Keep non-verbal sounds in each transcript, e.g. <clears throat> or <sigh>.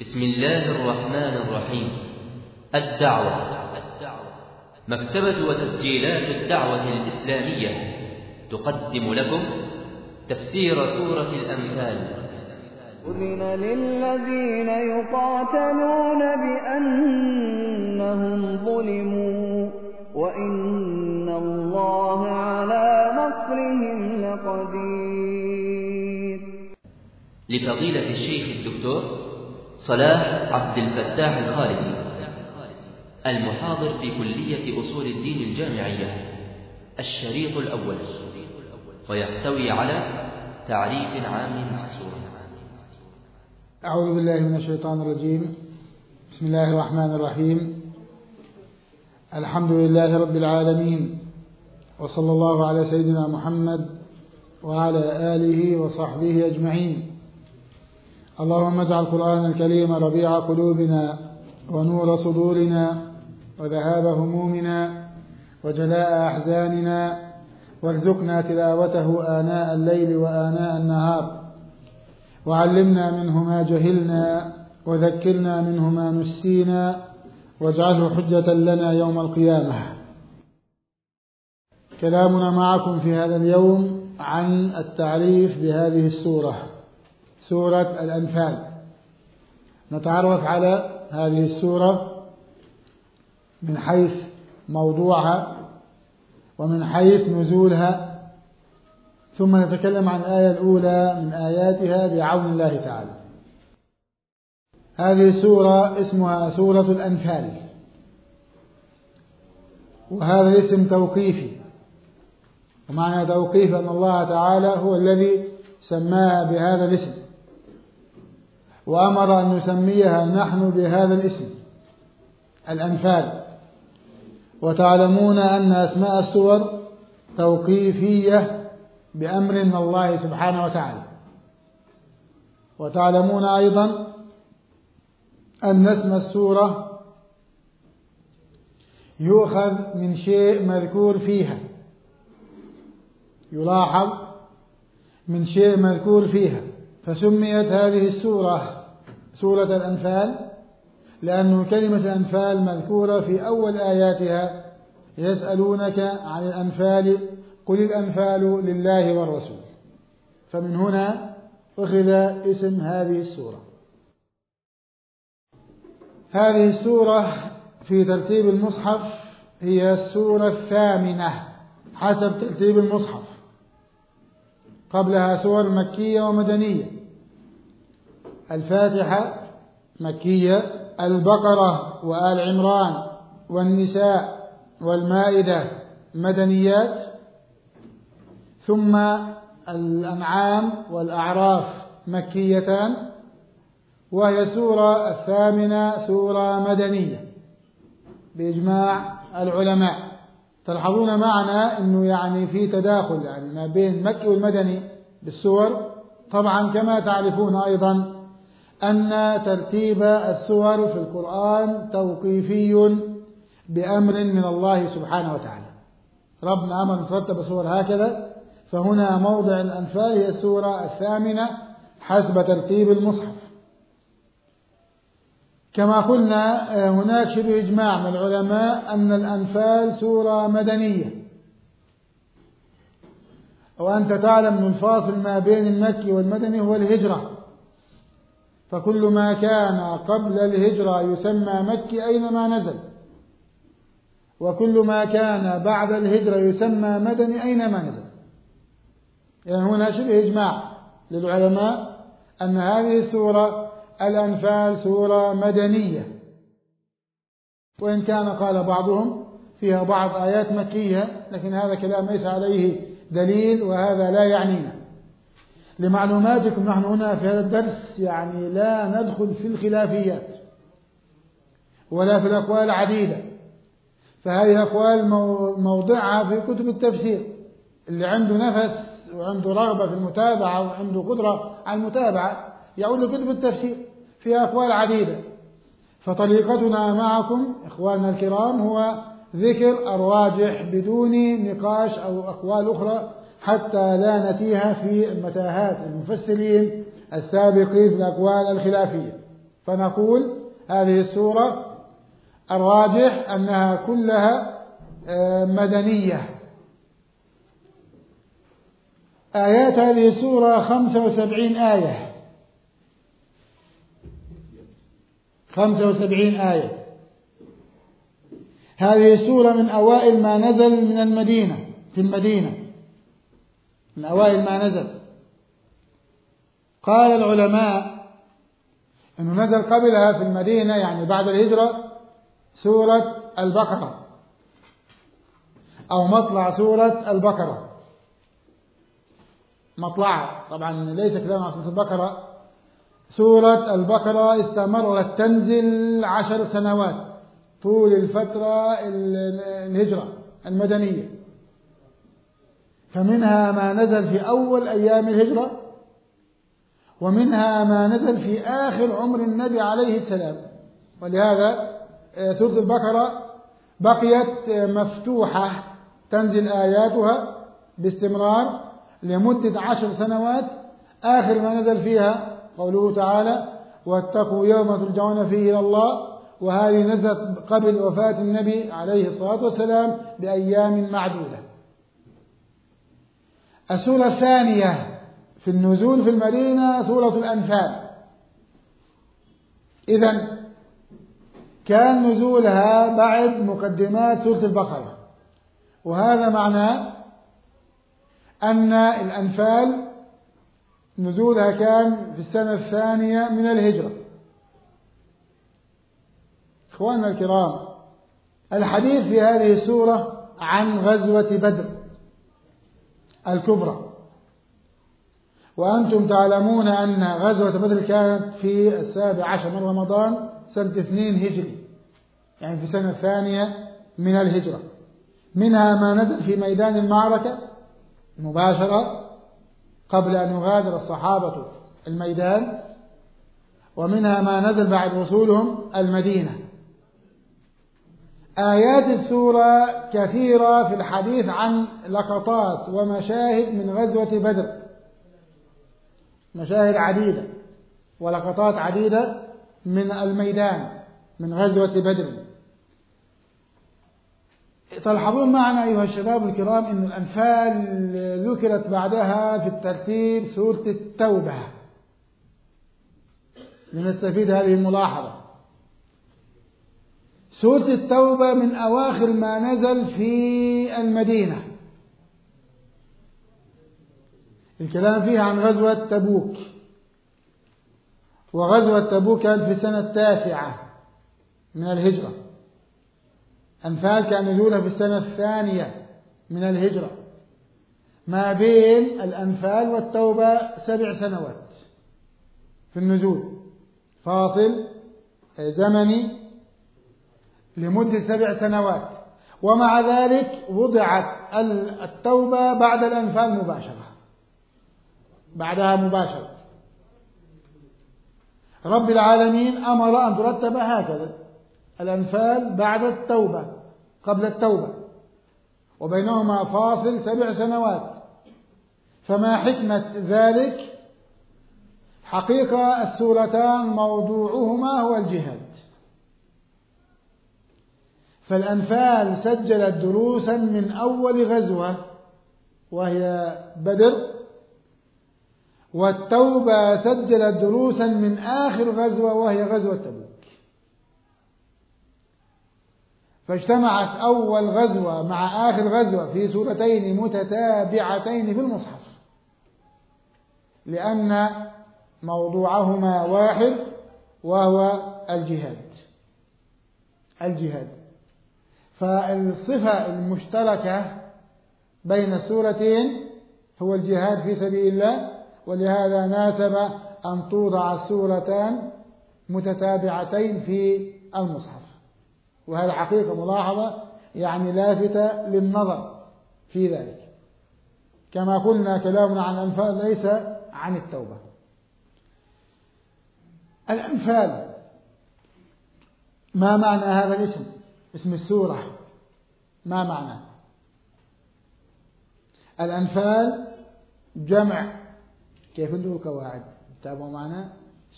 بسم الله الرحمن الرحيم. الدعوة. مكتبة وتسجيلات الدعوة الإسلامية تقدم لكم تفسير سورة الأنفال. أذن للذين يقاتلون بأنهم ظلموا وإن الله على نصرهم لقدير. لفضيلة الشيخ الدكتور صلاح عبد الفتاح الخالدي المحاضر في كلية أصول الدين الجامعية الشريط الأول ويحتوي على تعريف عام بالسورة أعوذ بالله من الشيطان الرجيم. بسم الله الرحمن الرحيم. الحمد لله رب العالمين وصلى الله على سيدنا محمد وعلى آله وصحبه أجمعين. اللهم اجعل القرآن الكريم ربيع قلوبنا ونور صدورنا وذهاب همومنا وجلاء أحزاننا وارزقنا تلاوته آناء الليل وآناء النهار وعلمنا منه ما جهلنا وذكرنا منه ما نسينا واجعله حجة لنا يوم القيامة. كلامنا معكم في هذا اليوم عن التعريف بهذه السورة. سورة الأنفال. نتعرف على هذه السورة من حيث موضوعها ومن حيث نزولها. ثم نتكلم عن الآية الأولى من آياتها بعون الله تعالى. هذه السورة اسمها سورة الأنفال. وهذا الاسم توقيفي. ومعنى توقيف أن الله تعالى هو الذي سماها بهذا الاسم. وأمر أن نسميها نحن بهذا الاسم الأنفال وتعلمون أن أسماء السور توقيفية بأمر من الله سبحانه وتعالى. وتعلمون أيضا أن اسم السورة يؤخذ من شيء مذكور فيها. يلاحظ من شيء مذكور فيها. فسميت هذه السورة سورة الأنفال لأن كلمة الأنفال مذكورة في أول آياتها يسألونك عن الأنفال قل الأنفال لله والرسول. فمن هنا أخذ اسم هذه السورة. هذه السورة في ترتيب المصحف هي السورة الثامنة حسب ترتيب المصحف. قبلها سور مكية ومدنية. الفاتحة مكية البقرة وآل عمران والنساء والمائدة مدنيات. ثم الأنعام والأعراف مكيتان. وهي سورة الثامنة سورة مدنية. بإجماع العلماء. تلحظون معنا أنه يعني في تداخل يعني ما بين المكي والمدني بالسور. طبعا كما تعرفون أيضا أن ترتيب السور في القرآن توقيفي بأمر من الله سبحانه وتعالى. ربنا أمر ترتب السور هكذا. فهنا موضع الأنفال هي السورة الثامنة حسب ترتيب المصحف. كما قلنا هناك شبه إجماع من العلماء أن الأنفال سورة مدنية. وأنت تعلم أن الفاصل ما بين المكي والمدني هو الهجرة. فكل ما كان قبل الهجرة يسمى مكي أينما نزل. وكل ما كان بعد الهجرة يسمى مدني أينما نزل. يعني هنا شبه إجماع للعلماء أن هذه السورة الأنفال سورة مدنية. وإن كان قال بعضهم فيها بعض آيات مكية لكن هذا كلام ليس عليه دليل وهذا لا يعنينا لمعلوماتكم نحن هنا في هذا الدرس يعني لا ندخل في الخلافيات ولا في الأقوال العديدة. فهذه الأقوال موضعها في كتب التفسير. اللي عنده نفس وعنده رغبة في المتابعة وعنده قدرة على المتابعة يعود لكتب التفسير. فيها أقوال عديدة. فطريقتنا معكم إخواننا الكرام هو ذكر الراجح بدون نقاش أو أقوال أخرى حتى لا نتيها في متاهات المفسرين السابقين في الأقوال الخلافية. فنقول هذه السورة الراجح أنها كلها مدنية. آيات هذه السورة خمسة وسبعين آية. خمسة وسبعين آية. هذه السورة من أوائل ما نزل من المدينة في المدينة. من أوائل ما نزل. قال العلماء أنه نزل قبلها في المدينة يعني بعد الهجرة سورة البقرة. أو مطلع سورة البقرة. مطلع طبعا ليس كلام عن سورة البقرة. سورة البقرة استمرت تنزل عشر سنوات طول الفترة الهجرة المدنية. فمنها ما نزل في أول أيام الهجرة ومنها ما نزل في آخر عمر النبي عليه السلام. ولهذا سورة البقرة بقيت مفتوحة تنزل آياتها باستمرار لمدة عشر سنوات. آخر ما نزل فيها قوله تعالى واتقوا يوم ترجعون فيه إلى الله. وهذه نزلت قبل وفاة النبي عليه الصلاة والسلام بأيام معدودة. السورة الثانية في النزول في المدينة سورة الأنفال. إذا كان نزولها بعد مقدمات سورة البقرة. وهذا معناه أن الأنفال نزولها كان في السنة الثانية من الهجرة. إخواننا الكرام الحديث في هذه السورة عن غزوة بدر الكبرى. وأنتم تعلمون أن غزوة بدر كانت في السابع عشر من رمضان سنة اثنين هجري يعني في السنة الثانية من الهجرة. منها ما نزل في ميدان المعركة مباشرة قبل أن يغادر الصحابة الميدان ومنها ما نزل بعد وصولهم المدينة. آيات السورة كثيرة في الحديث عن لقطات ومشاهد من غزوة بدر. مشاهد عديدة ولقطات عديدة من الميدان من غزوة بدر. تلحظون معنا أيها الشباب الكرام أن الأنفال ذكرت بعدها في الترتيب سورة التوبة. لنستفيد هذه الملاحظة. سورة التوبة من أواخر ما نزل في المدينة. الكلام فيها عن غزوة تبوك. وغزوة تبوك كانت في السنة التاسعة من الهجرة. أنفال كأن نزولها في السنة الثانية من الهجرة. ما بين الأنفال والتوبة سبع سنوات في النزول. فاصل زمني لمدة سبع سنوات. ومع ذلك وضعت التوبة بعد الأنفال مباشرة. بعدها مباشرة. رب العالمين أمر أن ترتب هكذا. الأنفال بعد التوبة قبل التوبة. وبينهما فاصل سبع سنوات. فما حكمة ذلك؟ حقيقة السورتان موضوعهما هو الجهاد. فالأنفال سجلت دروسا من أول غزوة وهي بدر. والتوبة سجلت دروسا من آخر غزوة وهي غزوة تبوك فاجتمعت أول غزوة مع آخر غزوة في سورتين متتابعتين في المصحف. لأن موضوعهما واحد وهو الجهاد. الجهاد. فالصفة المشتركة بين السورتين هو الجهاد في سبيل الله ولهذا ناسب أن توضع السورتان متتابعتين في المصحف. وهذا حقيقة ملاحظة يعني لافتة للنظر في ذلك. كما قلنا كلامنا عن الأنفال ليس عن التوبة. الأنفال ما معنى هذا الاسم؟ اسم السورة. ما معنى؟ الأنفال جمع. كيف ندور القواعد؟ تابعوا معنا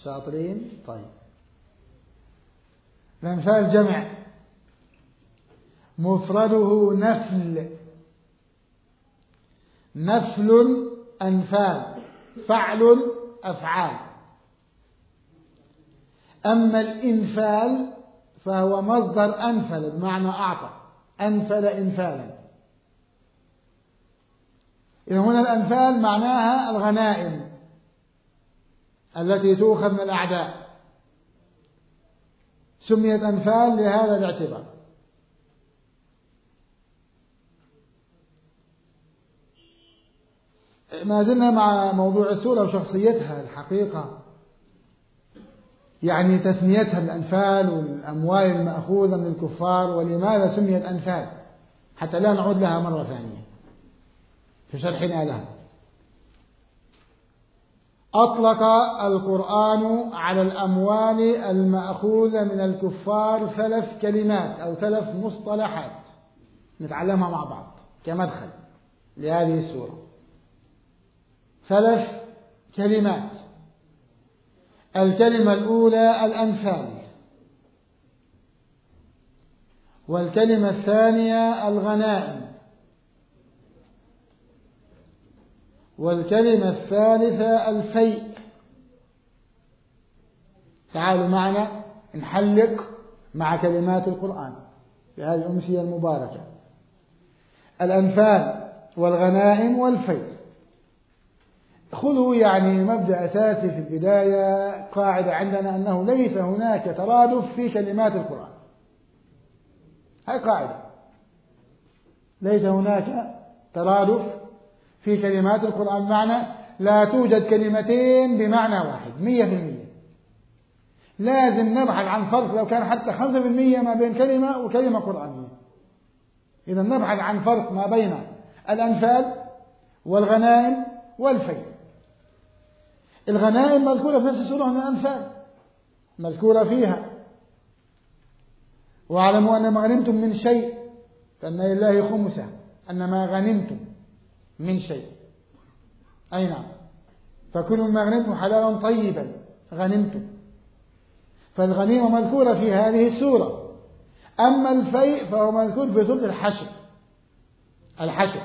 شاطرين؟ طيب. الأنفال جمع. مفرده نفل. نفل أنفال فعل أفعال. أما الإنفال فهو مصدر أنفل بمعنى أعطى. أنفل إنفالا. إذا هنا الأنفال معناها الغنائم التي تؤخذ من الأعداء. سميت أنفال لهذا الاعتبار. ما زلنا مع موضوع السورة وشخصيتها الحقيقة. يعني تسميتها الأنفال والأموال المأخوذة من الكفار ولماذا سميت أنفال؟ حتى لا نعود لها مرة ثانية. في شرحنا لها. أطلق القرآن على الأموال المأخوذة من الكفار ثلاث كلمات أو ثلاث مصطلحات. نتعلمها مع بعض كمدخل لهذه السورة. ثلاث كلمات. الكلمة الأولى الأنفال والكلمة الثانية الغنائم. والكلمة الثالثة الفيء. تعالوا معنا نحلق مع كلمات القرآن في هذه الأمسية المباركة. الأنفال والغنائم والفيء. خذوا يعني مبدأ أساسي في البداية قاعدة عندنا أنه ليس هناك ترادف في كلمات القرآن. هذه قاعدة. ليس هناك ترادف في كلمات القرآن. معنى لا توجد كلمتين بمعنى واحد مية في المية. لازم نبحث عن فرق لو كان حتى خمسة في المية ما بين كلمة وكلمة قرآنية. إذا نبحث عن فرق ما بين الأنفال والغنائم والفيل الغنائم مذكورة في نفس السورة من الأنفال. مذكورة فيها. واعلموا أن ما غنمتم من شيء فأن لله خمسة أن ما غنمتم من شيء. أي نعم. فكلوا ما غنمتم حلالا طيبا. غنمتم. فالغنيمة مذكورة في هذه السورة. أما الفيء فهو مذكور في سورة الحشر. الحشر.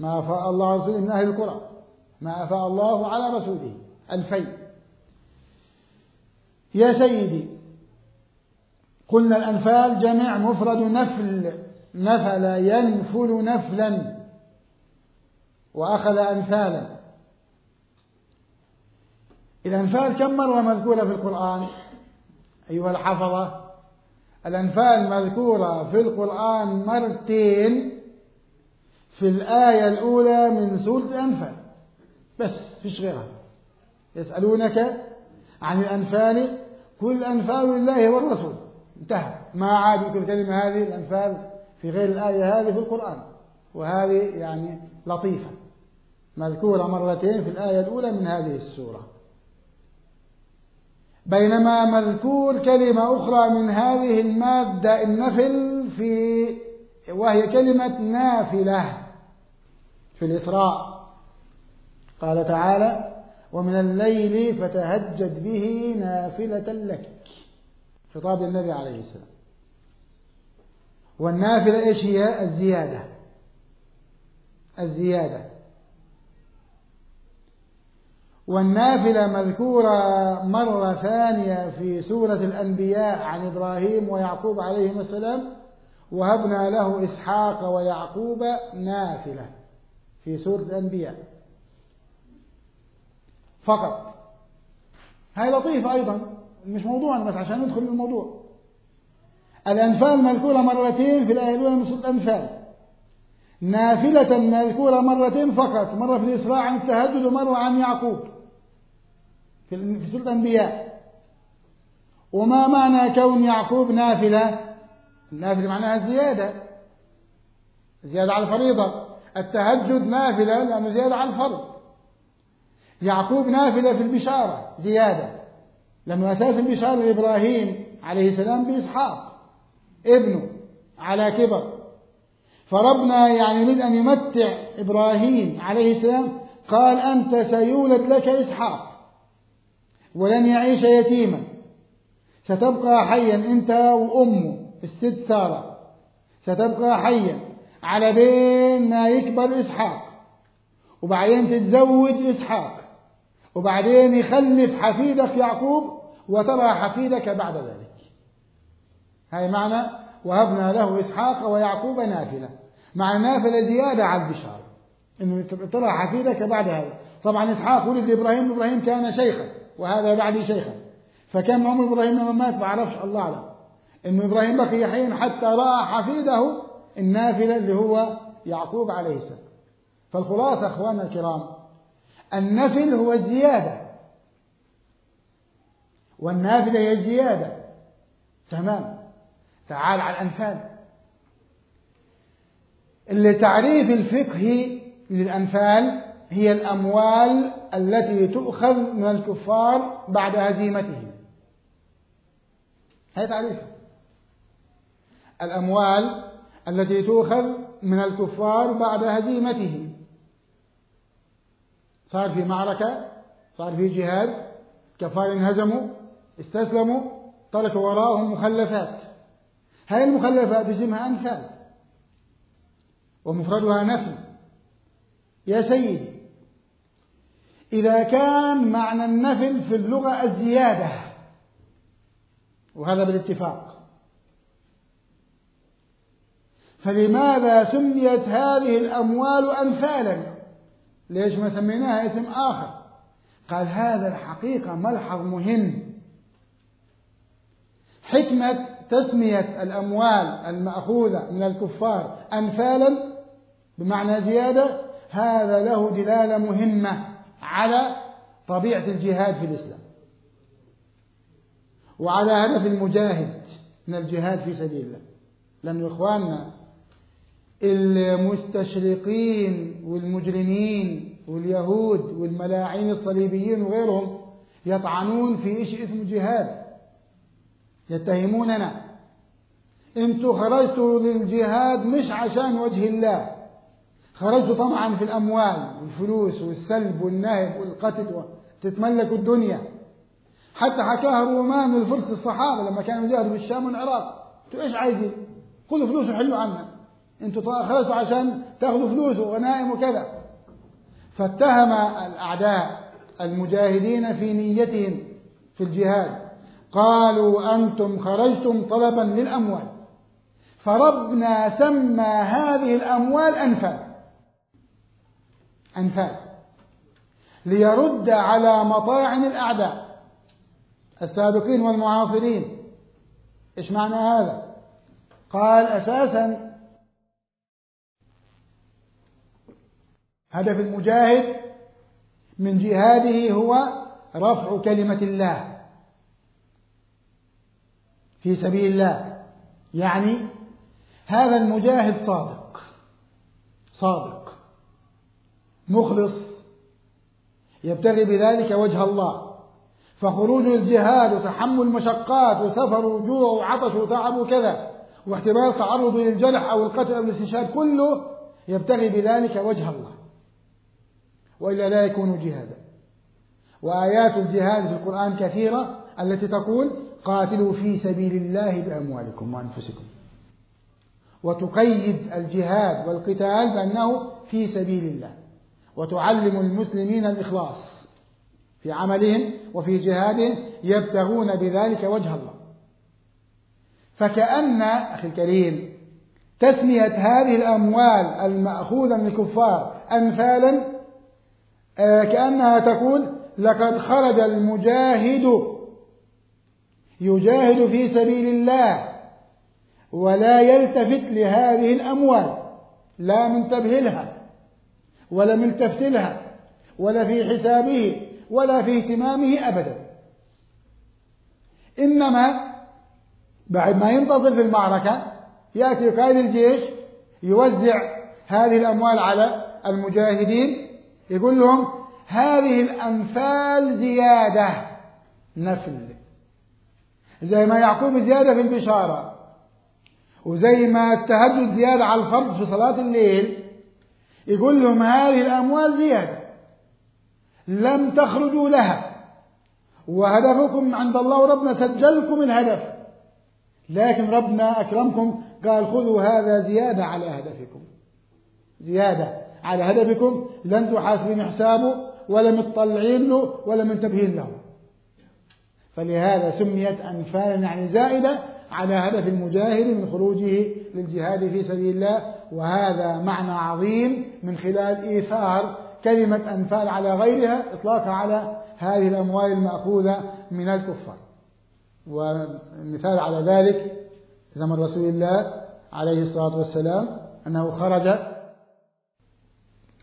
ما أفاء الله على رسوله من أهل القرى. ما أفاء الله على رسوله. الفيء يا سيدي قلنا الأنفال جمع مفرد نفل نفل ينفل نفلا وأخذ أنفالا الأنفال كم مرة مذكورة في القرآن؟ أيها الحفظة الأنفال مذكورة في القرآن مرتين في الآية الأولى من سورة الأنفال. بس فيش غيرها. يسألونك عن الأنفال كل أنفال لله والرسول. انتهى. ما عاد يمكن الكلمة هذه الأنفال في غير الآية هذه في القرآن. وهذه يعني لطيفة. مذكورة مرتين في الآية الأولى من هذه السورة. بينما مذكور كلمة أخرى من هذه المادة النفل في وهي كلمة نافلة في الإسراء. قال تعالى ومن الليل فتهجد به نافلة لك. خطاب النبي عليه السلام. والنافلة إيش هي؟ الزيادة. الزيادة. والنافلة مذكورة مرة ثانية في سورة الأنبياء عن إبراهيم ويعقوب عليهما السلام. وهبنا له إسحاق ويعقوب نافلة في سورة الأنبياء. فقط. هاي لطيفة أيضا مش موضوعنا بس عشان ندخل الموضوع. الأنفال مذكورة مرتين في الآية الأولى من سورة الأنفال. نافلة مذكورة مرتين فقط مرة في الإسراء عن التهجد ومرة عن يعقوب. في سورة الأنبياء. وما معنى كون يعقوب نافلة؟ النافلة معناها الزيادة زيادة على الفريضة. التهجد نافلة لأنه زيادة على الفرض. يعقوب نافلة في البشارة زيادة. لأنه أساس البشارة لإبراهيم عليه السلام بإسحاق ابنه على كبر. فربنا يعني يريد أن يمتع إبراهيم عليه السلام قال أنت سيولد لك إسحاق ولن يعيش يتيما. ستبقى حيا أنت وأمه الست سارة. ستبقى حيا على بين ما يكبر إسحاق وبعدين تتزوج إسحاق. وبعدين يخلف حفيدك يعقوب وترى حفيدك بعد ذلك. هاي معنى وهبنا له إسحاق ويعقوب نافلة. مع نافلة زيادة على البشارة. إنه ترى حفيدك بعد هذا. طبعا إسحاق ولد إبراهيم إبراهيم كان شيخا وهذا بعد شيخا. فكان عمر إبراهيم لما مات ما عرفش الله أعلم. إنه إبراهيم بقي حين حتى رأى حفيده النافلة اللي هو يعقوب عليه السلام. فالخلاصة أخواننا الكرام النفل هو الزيادة. والنافلة هي الزيادة. تمام؟ تعال على الأنفال اللي تعريف الفقهي للأنفال هي الأموال التي تؤخذ من الكفار بعد هزيمتهم. هذا تعريفها. الأموال التي تؤخذ من الكفار بعد هزيمتهم. صار في معركة صار في جهاد كفار انهزموا استسلموا تركوا وراءهم مخلفات. هذه المخلفات اسمها أنفال ومفردها نفل يا سيدي إذا كان معنى النفل في اللغة الزيادة وهذا بالاتفاق. فلماذا سميت هذه الأموال أنفالا ليش ما سميناها اسم آخر؟ قال هذا الحقيقة ملحظ مهم. حكمة تسمية الأموال المأخوذة من الكفار أنفالا بمعنى زيادة هذا له دلالة مهمة على طبيعة الجهاد في الإسلام. وعلى هدف المجاهد من الجهاد في سبيل الله. لأن إخواننا المستشرقين والمجرمين واليهود والملاعين الصليبيين وغيرهم يطعنون في شيء اسمه جهاد. يتهموننا. أنتوا خرجتوا للجهاد مش عشان وجه الله. خرجتوا طمعا في الأموال والفلوس والسلب والنهب والقتل تتملكوا الدنيا. حتى حكاها رومان الفرس الصحابة لما كانوا يجاهدوا بالشام والعراق. أنتوا إيش عايزين؟ خذوا فلوس وحلوا عنا. أنتوا خرجتوا عشان تاخذوا فلوس وغنائم وكذا. فاتهم الأعداء المجاهدين في نيتهم في الجهاد. قالوا أنتم خرجتم طلبا للأموال. فربنا سمى هذه الأموال أنفال. أنفال. ليرد على مطاعن الأعداء. السابقين والمعاصرين. إيش معنى هذا؟ قال أساسا هدف المجاهد من جهاده هو رفع كلمة الله في سبيل الله. يعني هذا المجاهد صادق صادق مخلص يبتغي بذلك وجه الله. فخروج الجهاد وتحمل مشقات وسفر وجوع وعطش وتعب وكذا واحتمال تعرض للجرح أو القتل أو الاستشهاد كله يبتغي بذلك وجه الله. وإلا لا يكون جهادا. وآيات الجهاد في القرآن كثيرة التي تقول قاتلوا في سبيل الله بأموالكم وأنفسكم. وتقيد الجهاد والقتال بأنه في سبيل الله. وتعلم المسلمين الإخلاص في عملهم وفي جهادهم يبتغون بذلك وجه الله. فكأن أخي الكريم تسمية هذه الأموال المأخوذة من الكفار أنفالا كأنها تقول لقد خرج المجاهد يجاهد في سبيل الله ولا يلتفت لهذه الأموال لا منتبه لها ولا ملتفت لها ولا في حسابه ولا في اهتمامه أبدا. إنما بعد ما ينتصر في المعركة يأتي قائد الجيش يوزع هذه الأموال على المجاهدين يقول لهم هذه الأنفال زيادة. نفل. زي ما يعقوب زيادة في البشارة. وزي ما التهجد زيادة على الفرض في صلاة الليل. يقول لهم هذه الأموال زيادة. لم تخرجوا لها. وهدفكم عند الله وربنا سجلكم الهدف. لكن ربنا أكرمكم قال خذوا هذا زيادة على هدفكم زيادة. على هدفكم لن تحاسبين حسابه ولا مطلعين له ولا منتبهين له. فلهذا سميت أنفالا يعني زائدة على هدف المجاهد من خروجه للجهاد في سبيل الله. وهذا معنى عظيم من خلال إيثار كلمة أنفال على غيرها إطلاقها على هذه الأموال المأخوذة من الكفار. ومثال على ذلك زمن رسول الله عليه الصلاة والسلام أنه خرج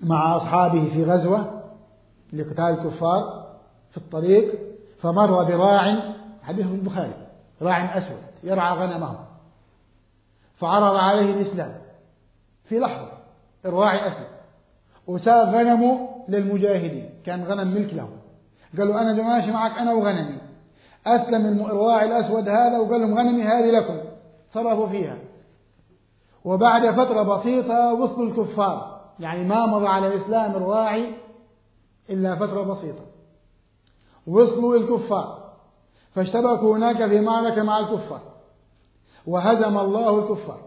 مع أصحابه في غزوة لقتال الكفار في الطريق فمر براع حديث البخاري راع أسود يرعى غنمه فعرض عليه الإسلام في لحظة الراعي أسود وساق غنمه للمجاهدين كان غنم ملك له قالوا أنا ماشي معك أنا وغنمي أسلم الراعي الأسود هذا وقال لهم غنمي هذه لكم صرفوا فيها وبعد فترة بسيطة وصلوا الكفار يعني ما مضى على إسلام الراعي إلا فترة بسيطة. وصلوا الكفار. فاشتركوا هناك في معركة مع الكفار. وهزم الله الكفار.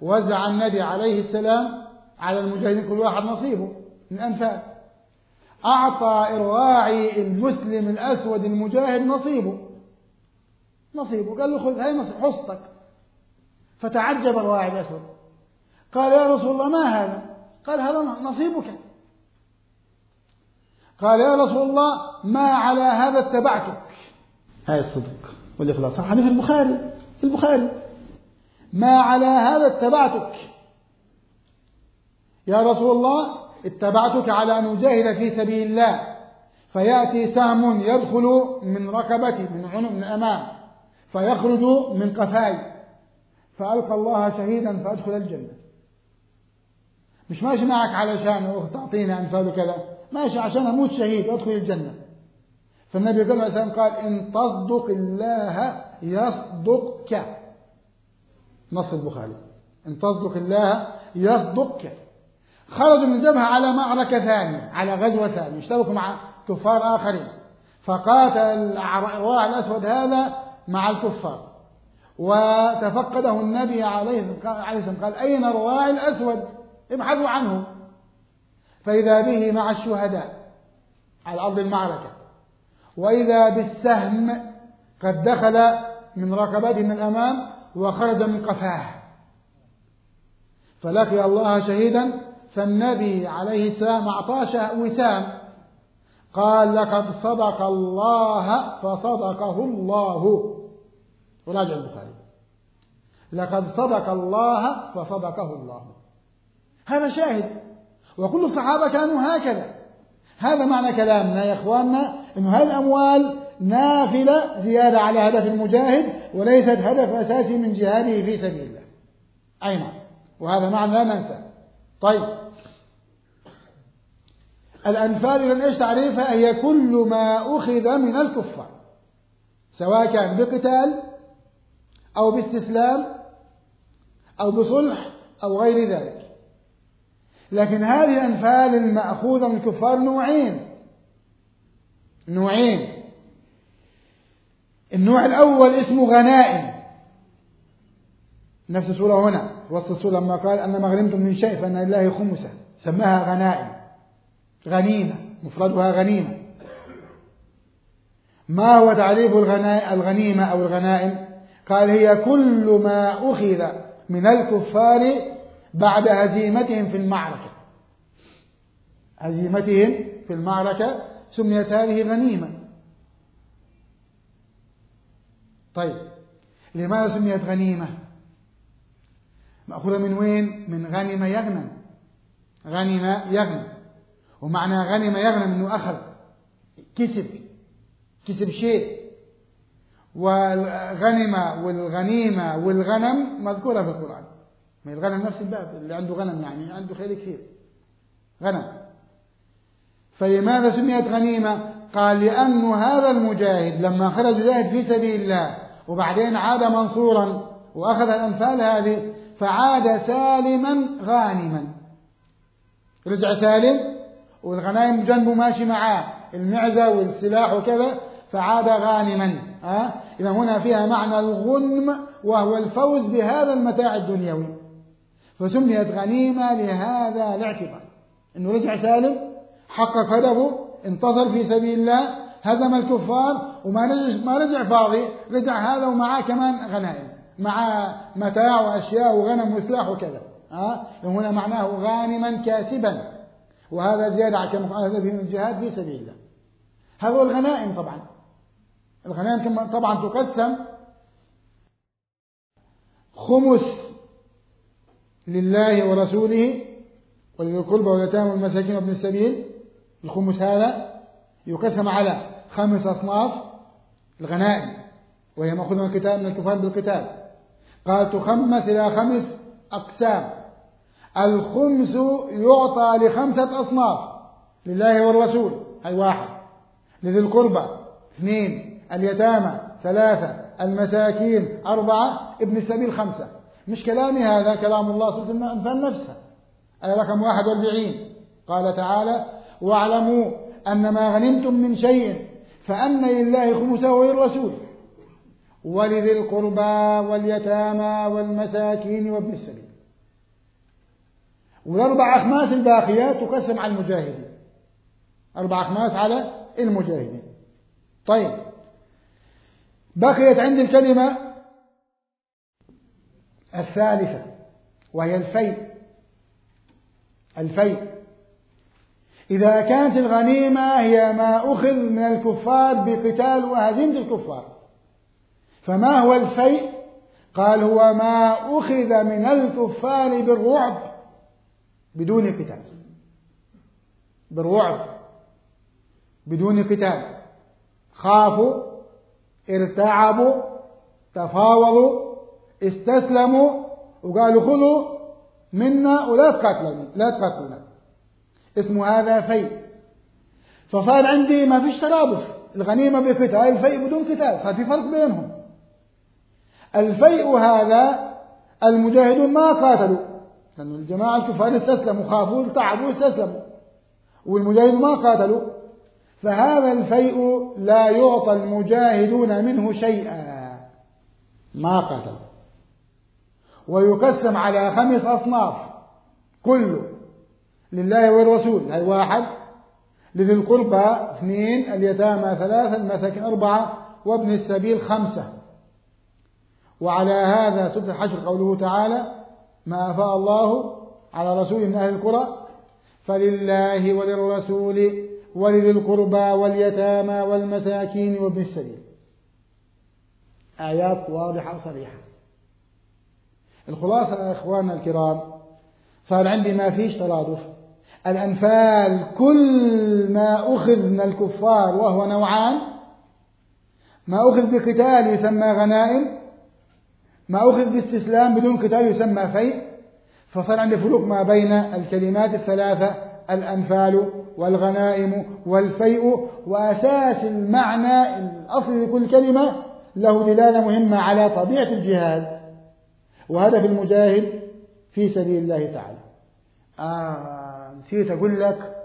وزع النبي عليه السلام على المجاهدين. كل واحد نصيبه من أنفال أعطى الراعي المسلم الأسود المجاهد نصيبه. نصيبه. قال له خذ هاي حصتك. فتعجب الراعي الأسود. قال يا رسول الله ما هذا؟ قال هذا نصيبك. قال يا رسول الله ما على هذا اتبعتك. هاي الصدق والإخلاص. حديث البخاري البخاري. ما على هذا اتبعتك. يا رسول الله اتبعتك على أن أجاهد في سبيل الله. فيأتي سهم يدخل من ركبتي من عنق من أمام. فيخرج من قفاي. فألقى الله شهيدا فأدخل الجنة. مش ماشي معك علشان تعطينا أنفال وكذا. ماشي عشان أموت شهيد وأدخل الجنة. فالنبي صلى الله عليه وسلم قال إن تصدق الله يصدقك. نص البخاري. إن تصدق الله يصدقك. خرجوا من جبهة على معركة ثانية على غزوة ثانية اشتركوا مع كفار آخرين. فقاتل الراعي الأسود هذا مع الكفار. وتفقده النبي عليه الصلاة قال أين الراعي الأسود؟ ابحثوا عنه. فإذا به مع الشهداء على أرض المعركة وإذا بالسهم قد دخل من ركبته من الأمام وخرج من قفاه. فلقي الله شهيدا فالنبي عليه السلام أعطاه وسام قال لقد صدق الله فصدقه الله. وراجع البخاري. لقد صدق الله فصدقه الله. هذا شاهد. وكل الصحابة كانوا هكذا. هذا معنى كلامنا يا إخواننا أن هذه الأموال نافلة زيادة على هدف المجاهد وليست هدف أساسي من جهاده في سبيل الله. أي نعم. وهذا معنى لا ننسى. طيب. الأنفال إذا إيش تعريفها؟ هي كل ما أخذ من الكفار. سواء كان بقتال أو باستسلام أو بصلح أو غير ذلك. لكن هذه الأنفال المأخوذة من الكفار نوعين. نوعين. النوع الأول اسمه غنائم. نفس السورة هنا. وسط السورة لما قال أن ما غنمتم من شيء فأن لله خمسة. سماها غنائم. غنيمة. مفردها غنيمة. ما هو تعريف الغنيمة أو الغنائم؟ قال هي كل ما أخذ من الكفار بعد هزيمتهم في المعركة. هزيمتهم في المعركة سميت هذه غنيمة. طيب لماذا سميت غنيمة؟ مأخوذة من وين؟ من غنم يغنم. غنم يغنم. ومعنى غنم يغنم إنه أخذ كسب كسب شيء. والغنمة والغنيمة والغنم مذكورة في القرآن. ما الغنم نفس الباب اللي عنده غنم يعني عنده خير كثير. غنم. فلماذا سميت غنيمة؟ قال لأن هذا المجاهد لما خرج يجاهد في سبيل الله وبعدين عاد منصورا وأخذ الأنفال هذه فعاد سالما غانما. رجع سالم والغنائم جنبه ماشي معاه المعزة والسلاح وكذا فعاد غانما؟ إذا هنا فيها معنى الغنم وهو الفوز بهذا المتاع الدنيوي. فسميت غنيمة لهذا الاعتبار. أنه رجع سالم حقق هدفه انتصر في سبيل الله هزم الكفار وما رجع ما رجع فاضي رجع هذا ومعاه كمان غنائم. مع متاع وأشياء وغنم وسلاح وكذا. ها أه؟ هنا معناه غانما كاسبا. وهذا زيادة على قال في الجهاد في سبيل الله. هو الغنائم طبعا. الغنائم طبعا تقسم. خمس لله ورسوله ولذي القربى واليتامى والمساكين وابن السبيل. الخمس هذا يقسم على خمس أصناف الغنائم وهي مأخوذة من الكتاب من الكفار بالقتال. قال تخمس إلى خمس أقسام. الخمس يعطى لخمسة أصناف لله والرسول هي واحد. لذي القربى اثنين. اليتامى ثلاثة. المساكين أربعة. ابن السبيل خمسة. مش كلامي هذا كلام الله سبحانه الأنفال نفسه. آية رقم واحد والبعين قال تعالى واعلموا أن ما غنمتم من شيء فأن لله خمسه وللرسول ولذي القربى واليتامى والمساكين وابن السبيل. والأربع أخماس الباقيات تقسم على المجاهدين. أربع أخماس على المجاهدين. طيب بقيت عندي الكلمة الثالثة وهي الفيء. الفيء. إذا كانت الغنيمة هي ما أخذ من الكفار بقتال وهزيمة الكفار. فما هو الفيء؟ قال هو ما أخذ من الكفار بالرعب بدون قتال. بالرعب بدون قتال. خافوا ارتعبوا تفاوضوا استسلموا وقالوا خذوا منا ولا تقاتلوا لا تقاتلونا اسمه هذا فيء فصار عندي ما فيش ترابط. الغنيمة بقتال الفيء بدون قتال صار في فرق بينهم. الفيء هذا المجاهدون ما قاتلوا لأن الجماعة الكفار استسلموا خافوا تعبوا استسلموا والمجاهدون ما قاتلوا. فهذا الفيء لا يعطى المجاهدون منه شيئا. ما قاتلوا. ويقسم على خمس أصناف كله لله والرسول هي واحد. لذي القربى اثنين اليتامى ثلاثة المساكين أربعة وابن السبيل خمسة. وعلى هذا سورة الحشر قوله تعالى ما أفاء الله على رسول من أهل القرى فلله وللرسول ولذي القربى واليتامى والمساكين وابن السبيل. آيات واضحة صريحة الخلاصة يا إخواننا الكرام صار عندي ما فيش؟ ترادف الأنفال كل ما أخذ من الكفار وهو نوعان ما أخذ بقتال يسمى غنائم ما أخذ باستسلام بدون قتال يسمى فيء فصار عندي فروق ما بين الكلمات الثلاثة الأنفال والغنائم والفيء وأساس المعنى الأصلي لكل كلمة له دلالة مهمة على طبيعة الجهاد. وهدف المجاهد في سبيل الله تعالى. آه نسيت أقول لك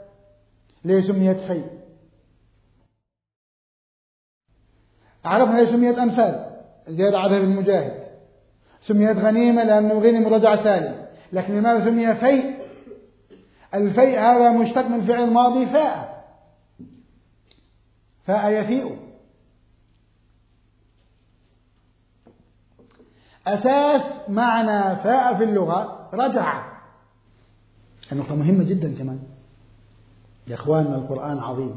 ليه سميت فيء عرفنا ليه سميت أنفال زيادة عدد المجاهد. سميت غنيمة لأنه غنم رجع سالم. لكن لماذا سمي فيء؟ الفيء هذا مشتق من فعل ماضي فاء. فاء يفيء. أساس معنى فاء في اللغة رجع. النقطة مهمة جدا كمان. يا إخواننا القرآن عظيم.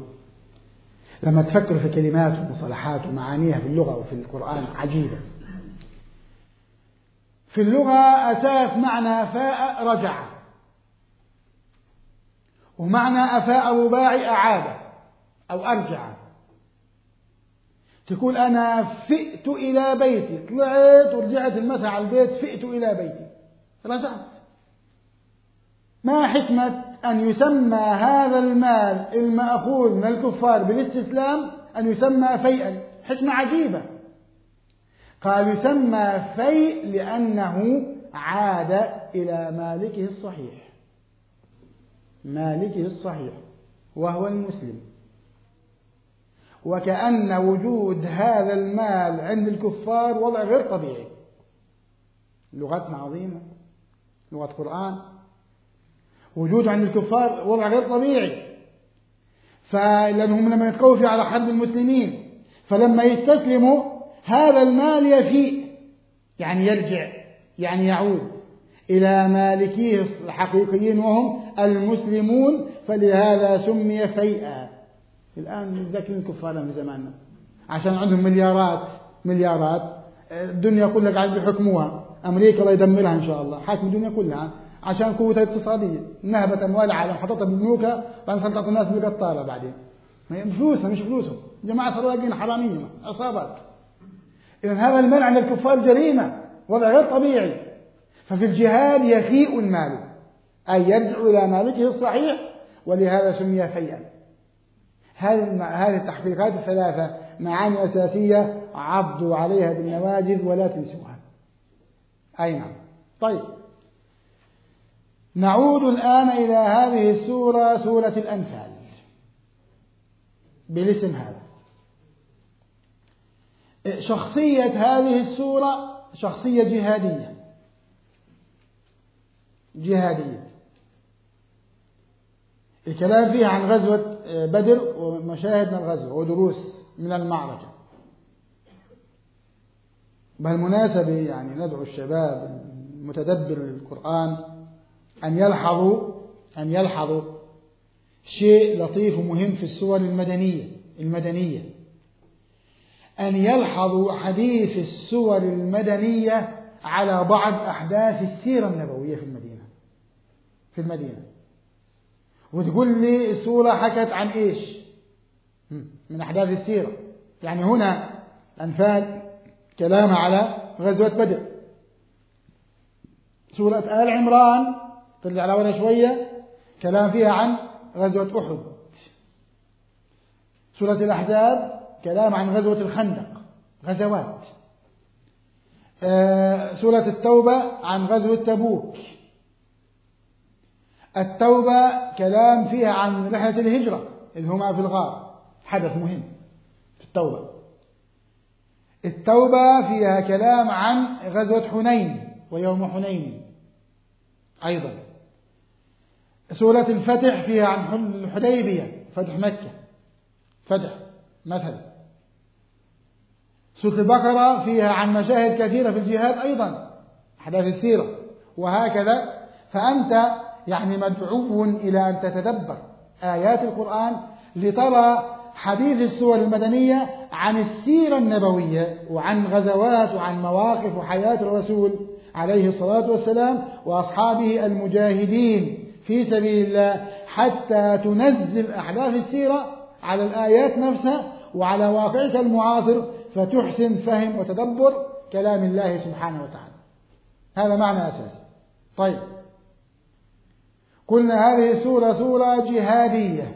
لما تفكر في كلمات ومصطلحات ومعانيها في اللغة وفي القرآن عجيبة. في اللغة أساس معنى فاء رجع. ومعنى أفاء رباعي أعاد أو أرجع. تقول أنا فئت إلى بيتي. طلعت ورجعت المساء على البيت فئت إلى بيتي. رجعت. ما حكمة أن يسمى هذا المال المأخوذ من الكفار بالاستسلام أن يسمى فيئا. حكمة عجيبة. قال يسمى فيء لأنه عاد إلى مالكه الصحيح. مالكه الصحيح. وهو المسلم. وكأن وجود هذا المال عند الكفار وضع غير طبيعي. لغتنا عظيمة لغة قرآن. وجود عند الكفار وضع غير طبيعي. فلأنهم لما يتقوفوا على حرب المسلمين فلما يستسلموا هذا المال يفيء يعني يرجع يعني يعود إلى مالكيه الحقيقيين وهم المسلمون فلهذا سمي فيئا. الآن ذاكرين كفارا في زماننا. عشان عندهم مليارات مليارات. الدنيا كلها قاعد يحكموها أمريكا الله يدمرها إن شاء الله. حاكم الدنيا كلها. عشان قوتها الاقتصادية. نهبت أموال العالم حطتها ببنوكها بعدين تعطي الناس بالقطارة بعدين. فلوسها مش فلوسهم. جماعة سراقين حرامية عصابات. إذا هذا المنع عند الكفار جريمة. وضع غير طبيعي. ففي الجهاد يفيء المال. أي يرجع إلى مالكه الصحيح. ولهذا سمي فيئا هذه التحقيقات الثلاثة معاني أساسية عضوا عليها بالنواجذ ولا تنسوها. أي نعم. طيب. نعود الآن إلى هذه السورة سورة الأنفال. بالاسم هذا. شخصية هذه السورة شخصية جهادية. جهادية. الكلام فيها عن غزوة بدر ومشاهد من الغزوة ودروس من المعركة. بالمناسبة يعني ندعو الشباب المتدبر للقرآن أن يلحظوا أن يلحظوا شيء لطيف ومهم في السور المدنية المدنية. أن يلحظوا حديث السور المدنية على بعض أحداث السيرة النبوية في المدينة. في المدينة. وتقول لي السورة حكت عن إيش؟ من أحداث السيرة. يعني هنا أنفال كلامها على غزوة بدر. سورة آل عمران ترجع لورا شوية كلام فيها عن غزوة أحد. سورة الأحزاب كلام عن غزوة الخندق غزوات. آه سورة التوبة عن غزوة تبوك. التوبة كلام فيها عن رحلة الهجرة إذ هما في الغار. حدث مهم في التوبة. التوبة فيها كلام عن غزوة حنين ويوم حنين أيضا. سورة الفتح فيها عن الحديبية فتح مكة. فتح مثلا سورة البقرة فيها عن مشاهد كثيرة في الجهاد أيضا أحداث السيرة. وهكذا فأنت يعني مدعو إلى أن تتدبر آيات القرآن لترى حديث السور المدنية عن السيرة النبوية وعن غزوات وعن مواقف وحياة الرسول عليه الصلاة والسلام وأصحابه المجاهدين في سبيل الله حتى تنزل أحداث السيرة على الآيات نفسها وعلى واقعك المعاصر فتحسن فهم وتدبر كلام الله سبحانه وتعالى. هذا معنى أساسي. طيب. قلنا هذه السورة سورة جهادية.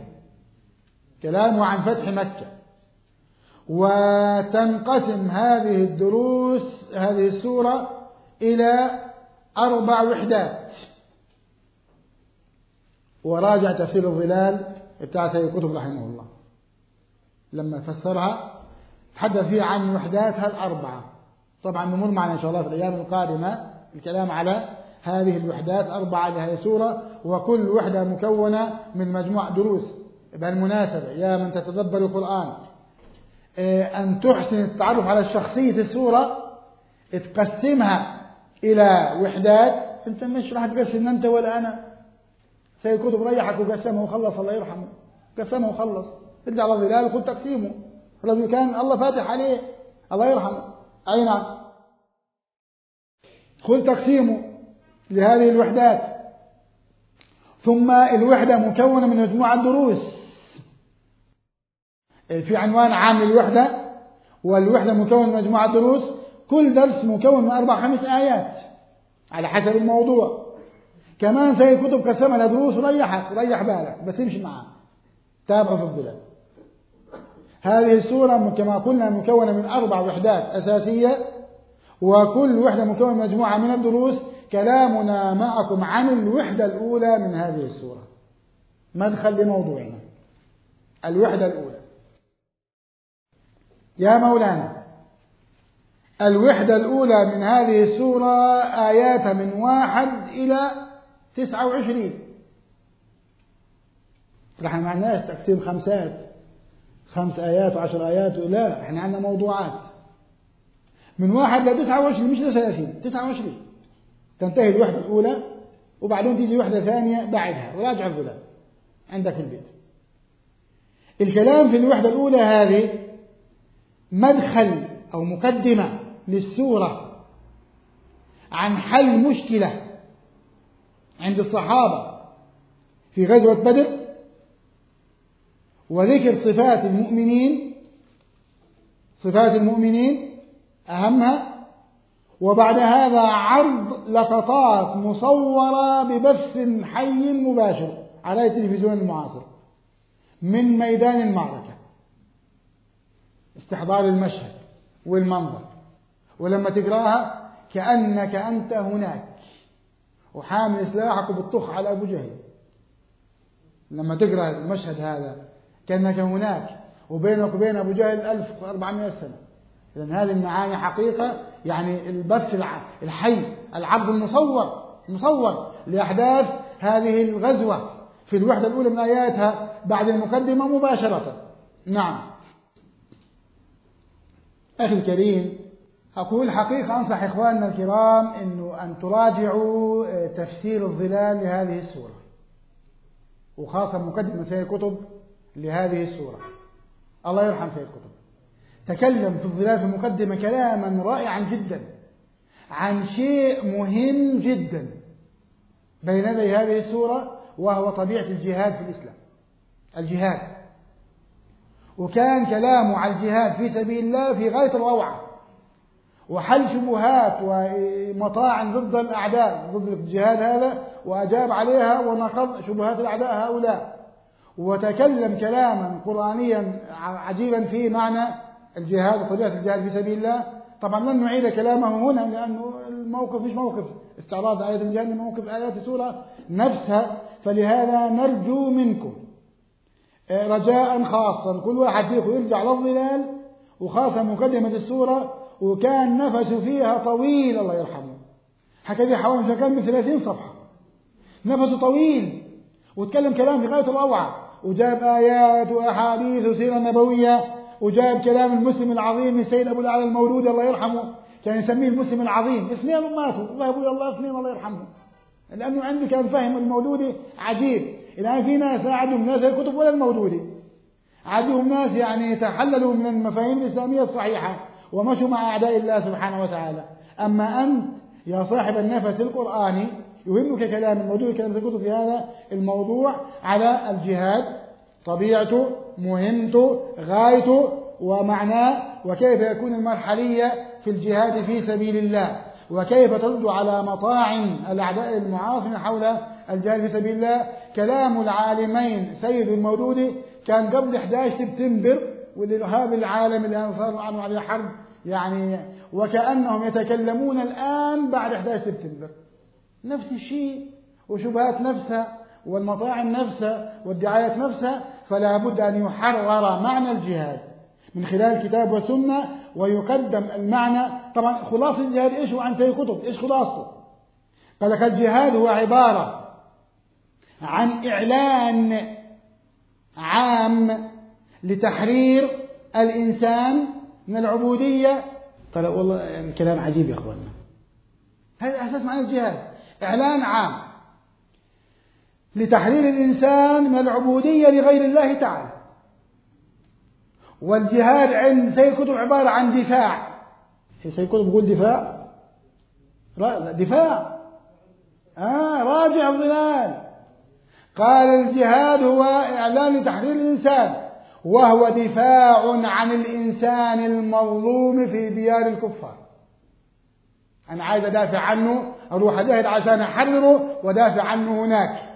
كلامه عن فتح مكة. وتنقسم هذه الدروس هذه السورة إلى أربع وحدات. وراجع تفسير الظلال بتاع سيد الكتب رحمه الله. لما فسرها تحدث فيها عن وحداتها الأربعة. طبعا نمر معنا إن شاء الله في الأيام القادمة الكلام على هذه الوحدات أربعة لهذه السورة. وكل وحدة مكونة من مجموعة دروس. بالمناسبة يا من تتدبر القرآن. أن تحسن التعرف على شخصية السورة تقسمها إلى وحدات. أنت مش راح تقسم أنت ولا أنا. سيد كتب ريحك وقسمه وخلص الله يرحمه. قسمه وخلص. ارجع على الظلال وخذ تقسيمه. الرجل كان الله فاتح عليه الله يرحمه. أي نعم خذ تقسيمه لهذه الوحدات. ثم الوحدة مكونة من مجموعة دروس. في عنوان عام للوحدة والوحدة مكونة من مجموعة دروس. كل درس مكون من أربع خمس آيات على حسب الموضوع. كمان زي كتب قسمها لدروس ريحك ريح بالك بس امشي معاه تابعوا في الظلال هذه السورة كما قلنا مكونة من أربع وحدات أساسية وكل وحدة مكونة مجموعة من الدروس. كلامنا معكم عن الوحدة الأولى من هذه السورة. مدخل لموضوعنا الوحدة الأولى. يا مولانا الوحدة الأولى من هذه السورة آياتها من واحد إلى تسعة وعشرين. إحنا ما تقسيم خمسات. خمس آيات وعشر آيات. لا إحنا عندنا موضوعات. من واحد لتسعة وعشرين مش لثلاثين تسعة وعشرين. تنتهي الوحدة الأولى وبعدين تيجي وحدة ثانية بعدها وراجع الغلام عندك في البيت. الكلام في الوحدة الأولى هذه مدخل أو مقدمة للسورة عن حل مشكلة عند الصحابة في غزوة بدر وذكر صفات المؤمنين صفات المؤمنين أهمها وبعد هذا عرض لقطات مصورة ببث حي مباشر على التلفزيون المعاصر من ميدان المعركة. استحضار المشهد والمنظر. ولما تقراها كأنك أنت هناك. وحامل سلاحك وبتطخ على أبو جهل. لما تقرأ المشهد هذا كأنك هناك. وبينك وبين أبو جهل 1400 سنة. إذن هذه المعاني حقيقة يعني البث الحي العرض المصور المصور لأحداث هذه الغزوة. في الوحدة الأولى من آياتها بعد المقدمة مباشرة. نعم. أخي الكريم أقول حقيقة أنصح إخواننا الكرام أنه أن تراجعوا تفسير الظلال لهذه السورة. وخاصة مقدمة سيد كتب لهذه السورة. الله يرحم سيد كتب تكلم في الظلال في المقدمة كلاما رائعا جدا عن شيء مهم جدا بين يدي هذه السورة وهو طبيعة الجهاد في الإسلام. الجهاد. وكان كلامه على الجهاد في سبيل الله في غاية الروعة. وحل شبهات ومطاعن ضد الأعداء ضد الجهاد هذا وأجاب عليها ونقض شبهات الأعداء هؤلاء. وتكلم كلاما قرآنيا عجيبا في معنى الجهاد وطبيعة الجهاد في سبيل الله. طبعا لن نعيد كلامه هنا لأنه الموقف مش موقف استعراض آية الجهاد موقف آيات السورة نفسها. فلهذا نرجو منكم رجاء خاصا. كل واحد فيكم يرجع للظلال وخاصة مقدمة السورة وكان نفسه فيها طويل الله يرحمه. حكى لي حوالي كان من 30 صفحة. نفسه طويل وتكلم كلام في غاية الروعة وجاب آيات وأحاديث وسيرة نبوية. وجاب كلام المسلم العظيم السيد أبو الأعلى المولود الله يرحمه. كان يسميه المسلم العظيم. اثنين ماتوا الله أبوي الله اثنين الله يرحمهم. لأنه عنده كان فهم المولودي عجيب. الآن في ناس عندهم ناس الكتب ولا المولودي. عندهم ناس يعني تحللوا من المفاهيم الإسلامية الصحيحة ومشوا مع أعداء الله سبحانه وتعالى. أما أنت يا صاحب النفس القرآني يهمك كلام الموضوع كلام الكتب في هذا الموضوع على الجهاد طبيعته مهمته غايته ومعناه وكيف يكون المرحلية في الجهاد في سبيل الله وكيف ترد على مطاعم الأعداء المعاصمين حول الجهاد في سبيل الله. كلام العالمين سيد المولودي كان قبل 11 سبتمبر والإرهاب العالمي اللي صار عنه عليه حرب يعني وكأنهم يتكلمون الآن بعد 11 سبتمبر. نفس الشيء وشبهات نفسها. والمطاعم نفسها والدعايات نفسها فلا بد أن يحرر معنى الجهاد من خلال الكتاب والسنة ويقدم المعنى. طبعا خلاصة الجهاد إيش هو؟ عن سيد كتب. إيش خلاصته؟ قال لك الجهاد هو عبارة عن إعلان عام لتحرير الإنسان من العبودية. قال والله يعني كلام عجيب يا أخوانا هذا أساس معنى الجهاد إعلان عام. لتحرير الإنسان من العبودية لغير الله تعالى. والجهاد عند سيد كتب عبارة عن دفاع. سيد كتب بيقول دفاع؟ دفاع. آه راجع الظلال قال الجهاد هو إعلان لتحرير الإنسان وهو دفاع عن الإنسان المظلوم في ديار الكفار. أنا عايز أدافع عنه أروح أجاهد عشان أحرره وأدافع عنه هناك.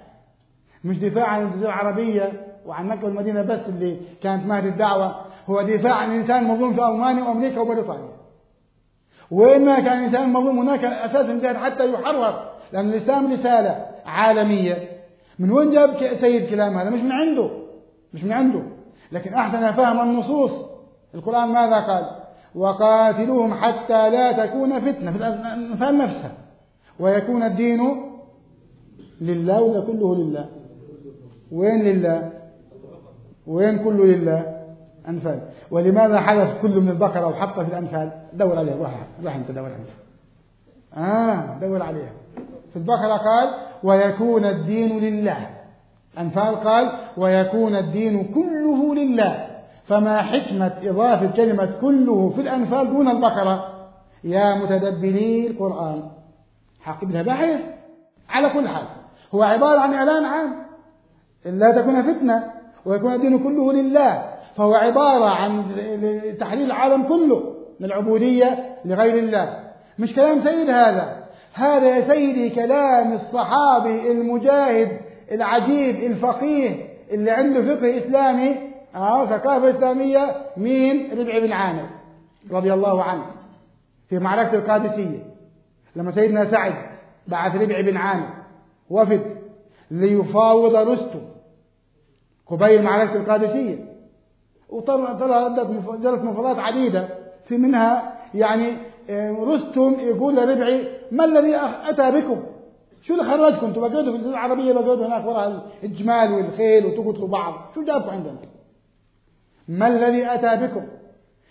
مش دفاع عن الجزيرة العربية وعن مكة والمدينة بس اللي كانت مهد الدعوة. هو دفاع عن إنسان مظلوم في ألمانيا وأمريكا وبريطانيا. وإما كان إنسان مظلوم هناك أساس الجهاد حتى يحرر لأن الإسلام رسالة عالمية. من وين جاب سيد كلام هذا؟ مش من عنده مش من عنده. لكن أحسن فهم النصوص. القرآن ماذا قال؟ وقاتلوهم حتى لا تكون فتنة الأنفال نفسها. ويكون الدين لله ولا كله لله. وين لله؟ وين كله لله؟ أنفال. ولماذا حدث كل من البقرة وحطه في الأنفال؟ دور عليها روح روح أنت دور عليها آه دور عليها في البقرة قال ويكون الدين لله. أنفال قال ويكون الدين كله لله. فما حكمة إضافة كلمة كله في الأنفال دون البقرة؟ يا متدبري القرآن. حقق لها بحث على كل حال هو عبارة عن إعلان عام. لا تكون فتنة ويكون الدين كله لله. فهو عبارة عن تحليل العالم كله من العبودية لغير الله. مش كلام سيد هذا. هذا يا سيدي كلام الصحابي المجاهد العجيب الفقيه اللي عنده فقه إسلامي. آه ثقافة إسلامية. مين؟ ربع بن عامر رضي الله عنه في معركة القادسية. لما سيدنا سعد بعث ربع بن عامر وفد ليفاوض رستم قبيل معركة القادسية. وطلع طلع جرت مفاوضات عديدة. في منها يعني رستم يقول لربعي ما الذي أتى بكم؟ شو اللي خرجكم؟ أنتم بقيتوا في الجزيرة العربية بقيتوا هناك وراء الجمال والخيل وتقتلوا بعض. شو جابكم عندنا؟ ما الذي أتى بكم؟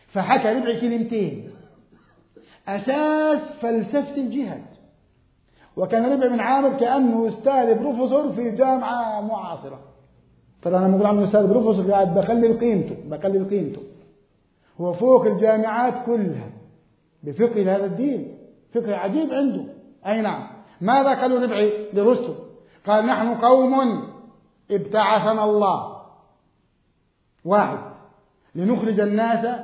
فحكى ربعي كلمتين. أساس فلسفة الجهاد. وكان ربع بن عامر كأنه أستاذ بروفيسور في جامعة معاصرة. طبعا أنا بقول عنه أستاذ بروفيسور قاعد بقلل قيمته بقلل قيمته هو فوق الجامعات كلها بفقه هذا الدين فقه عجيب عنده. أي نعم. ماذا قالوا ربعي لرستم قال نحن قوم ابتعثنا الله. واحد. لنخرج الناس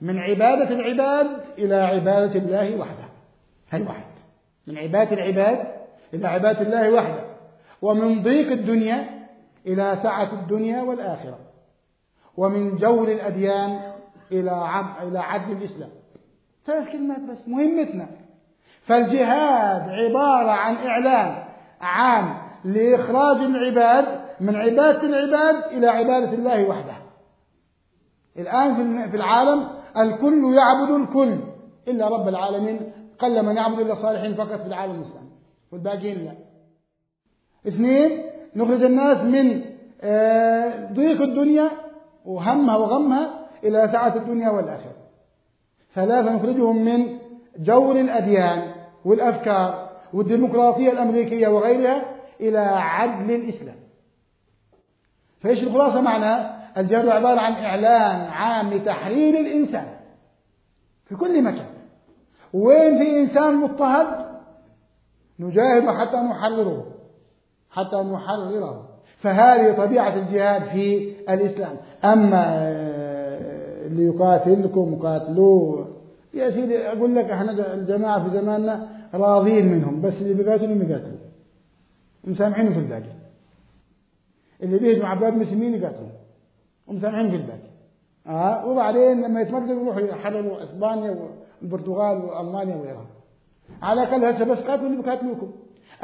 من عبادة العباد إلى عبادة الله وحده. هي واحد. من عبادة العباد إلى عبادة الله وحده. ومن ضيق الدنيا إلى سعة الدنيا والآخرة ومن جور الأديان إلى إلى عدل الإسلام. ثلاث كلمات بس مهمتنا. فالجهاد عبارة عن إعلان عام لإخراج العباد من عبادة العباد إلى عبادة الله وحده. الآن في العالم الكل يعبد الكل إلا رب العالمين. قل من يعبد إلا الصالحين فقط في العالم الإسلامي والباقيين لا. اثنين نخرج الناس من ضيق الدنيا وهمها وغمها إلى سعة الدنيا والآخرة. ثلاثة نخرجهم من جور الأديان والأفكار والديمقراطية الأمريكية وغيرها إلى عدل الإسلام. فإيش الخلاصة معنى الجهاد عبارة عن إعلان عام لتحرير الإنسان في كل مكان. وين في إنسان مضطهد؟ نجاهد حتى نحرره. حتى نحرره. فهذه طبيعة الجهاد في الإسلام. أما اللي يقاتلكم قاتلوه. يا سيدي أقول لك إحنا الجماعة في زماننا راضين منهم بس اللي بيقاتلوا يقاتلوا. مسامحينهم في الباقي. اللي بيهجموا عباد مسلمين يقاتلوا. ومسامحين في الباقي. آه وبعدين لما يتمردوا يروحوا يحرروا إسبانيا والبرتغال وألمانيا وغيرها على الأقل هسه بس قاتلوا اللي بيقاتلوكم.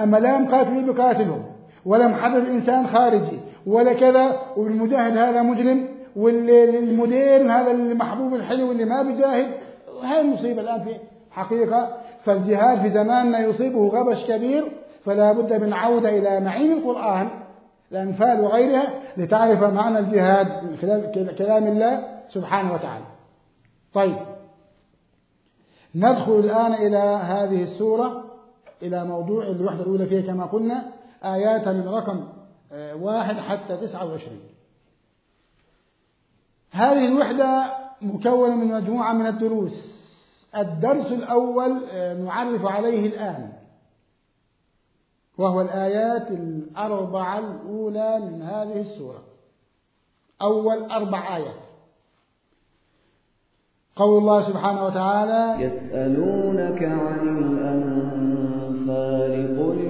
أما لا مقاتل اللي بيقاتلهم ولا محرر إنسان خارجي ولا كذا والمجاهد هذا مجرم والمدير هذا المحبوب الحلو اللي ما بيجاهد. هاي المصيبة الآن في حقيقة. فالجهاد في زماننا يصيبه غبش كبير فلا بد من عودة إلى معين القرآن الأنفال وغيرها لتعرف معنى الجهاد من خلال كلام الله سبحانه وتعالى. طيب. ندخل الآن إلى هذه السورة إلى موضوع الوحدة الأولى فيها كما قلنا. آياتها من رقم واحد حتى تسعة وعشرين. هذه الوحدة مكونة من مجموعة من الدروس. الدرس الأول نعرف عليه الآن وهو الآيات الأربعة الأولى من هذه السورة. أول أربع آيات. قول الله سبحانه وتعالى يسألونك عن الأنفال قل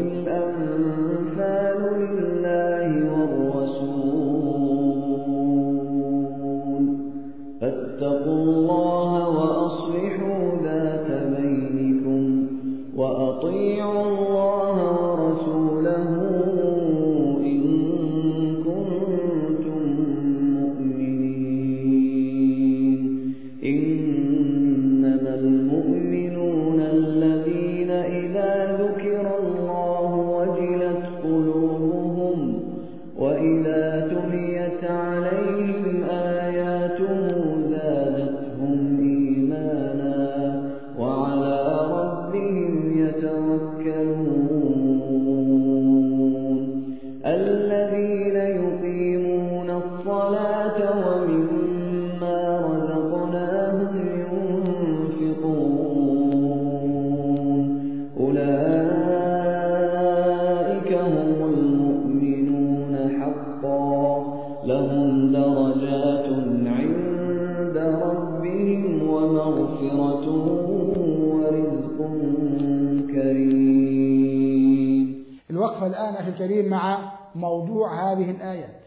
الكريم مع موضوع هذه الآيات.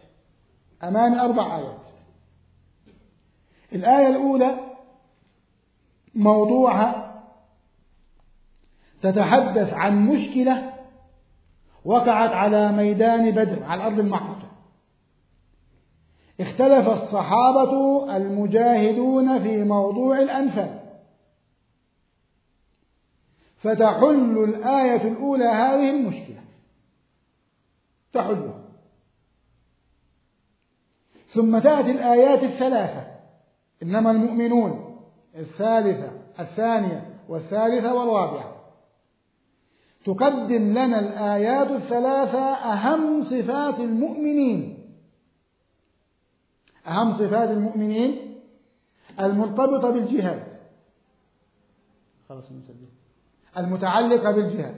أمام أربع آيات. الآية الأولى موضوعها تتحدث عن مشكلة وقعت على ميدان بدر على الأرض المحرقة اختلف الصحابة المجاهدون في موضوع الأنفال. فتحل الآية الأولى هذه المشكلة. تحلها ثم تأتي الآيات الثلاثة. إنما المؤمنون الثالثة الثانية والثالثة والرابعة. تقدم لنا الآيات الثلاثة أهم صفات المؤمنين. أهم صفات المؤمنين المرتبطة بالجهاد. خلاص المتعلقة بالجهاد.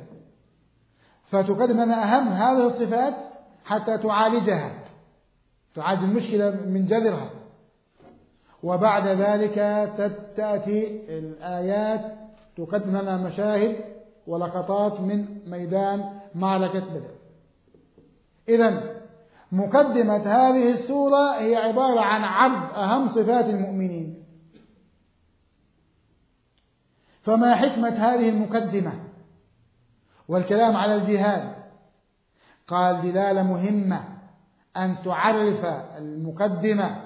فتقدم لنا أهم هذه الصفات حتى تعالجها. تعالج المشكلة من جذرها. وبعد ذلك تأتي الآيات تقدم لنا مشاهد ولقطات من ميدان معركة بدر. إذا مقدمة هذه السورة هي عبارة عن عرض أهم صفات المؤمنين. فما حكمة هذه المقدمة؟ والكلام على الجهاد. قال دلالة مهمة أن تعرف المقدمة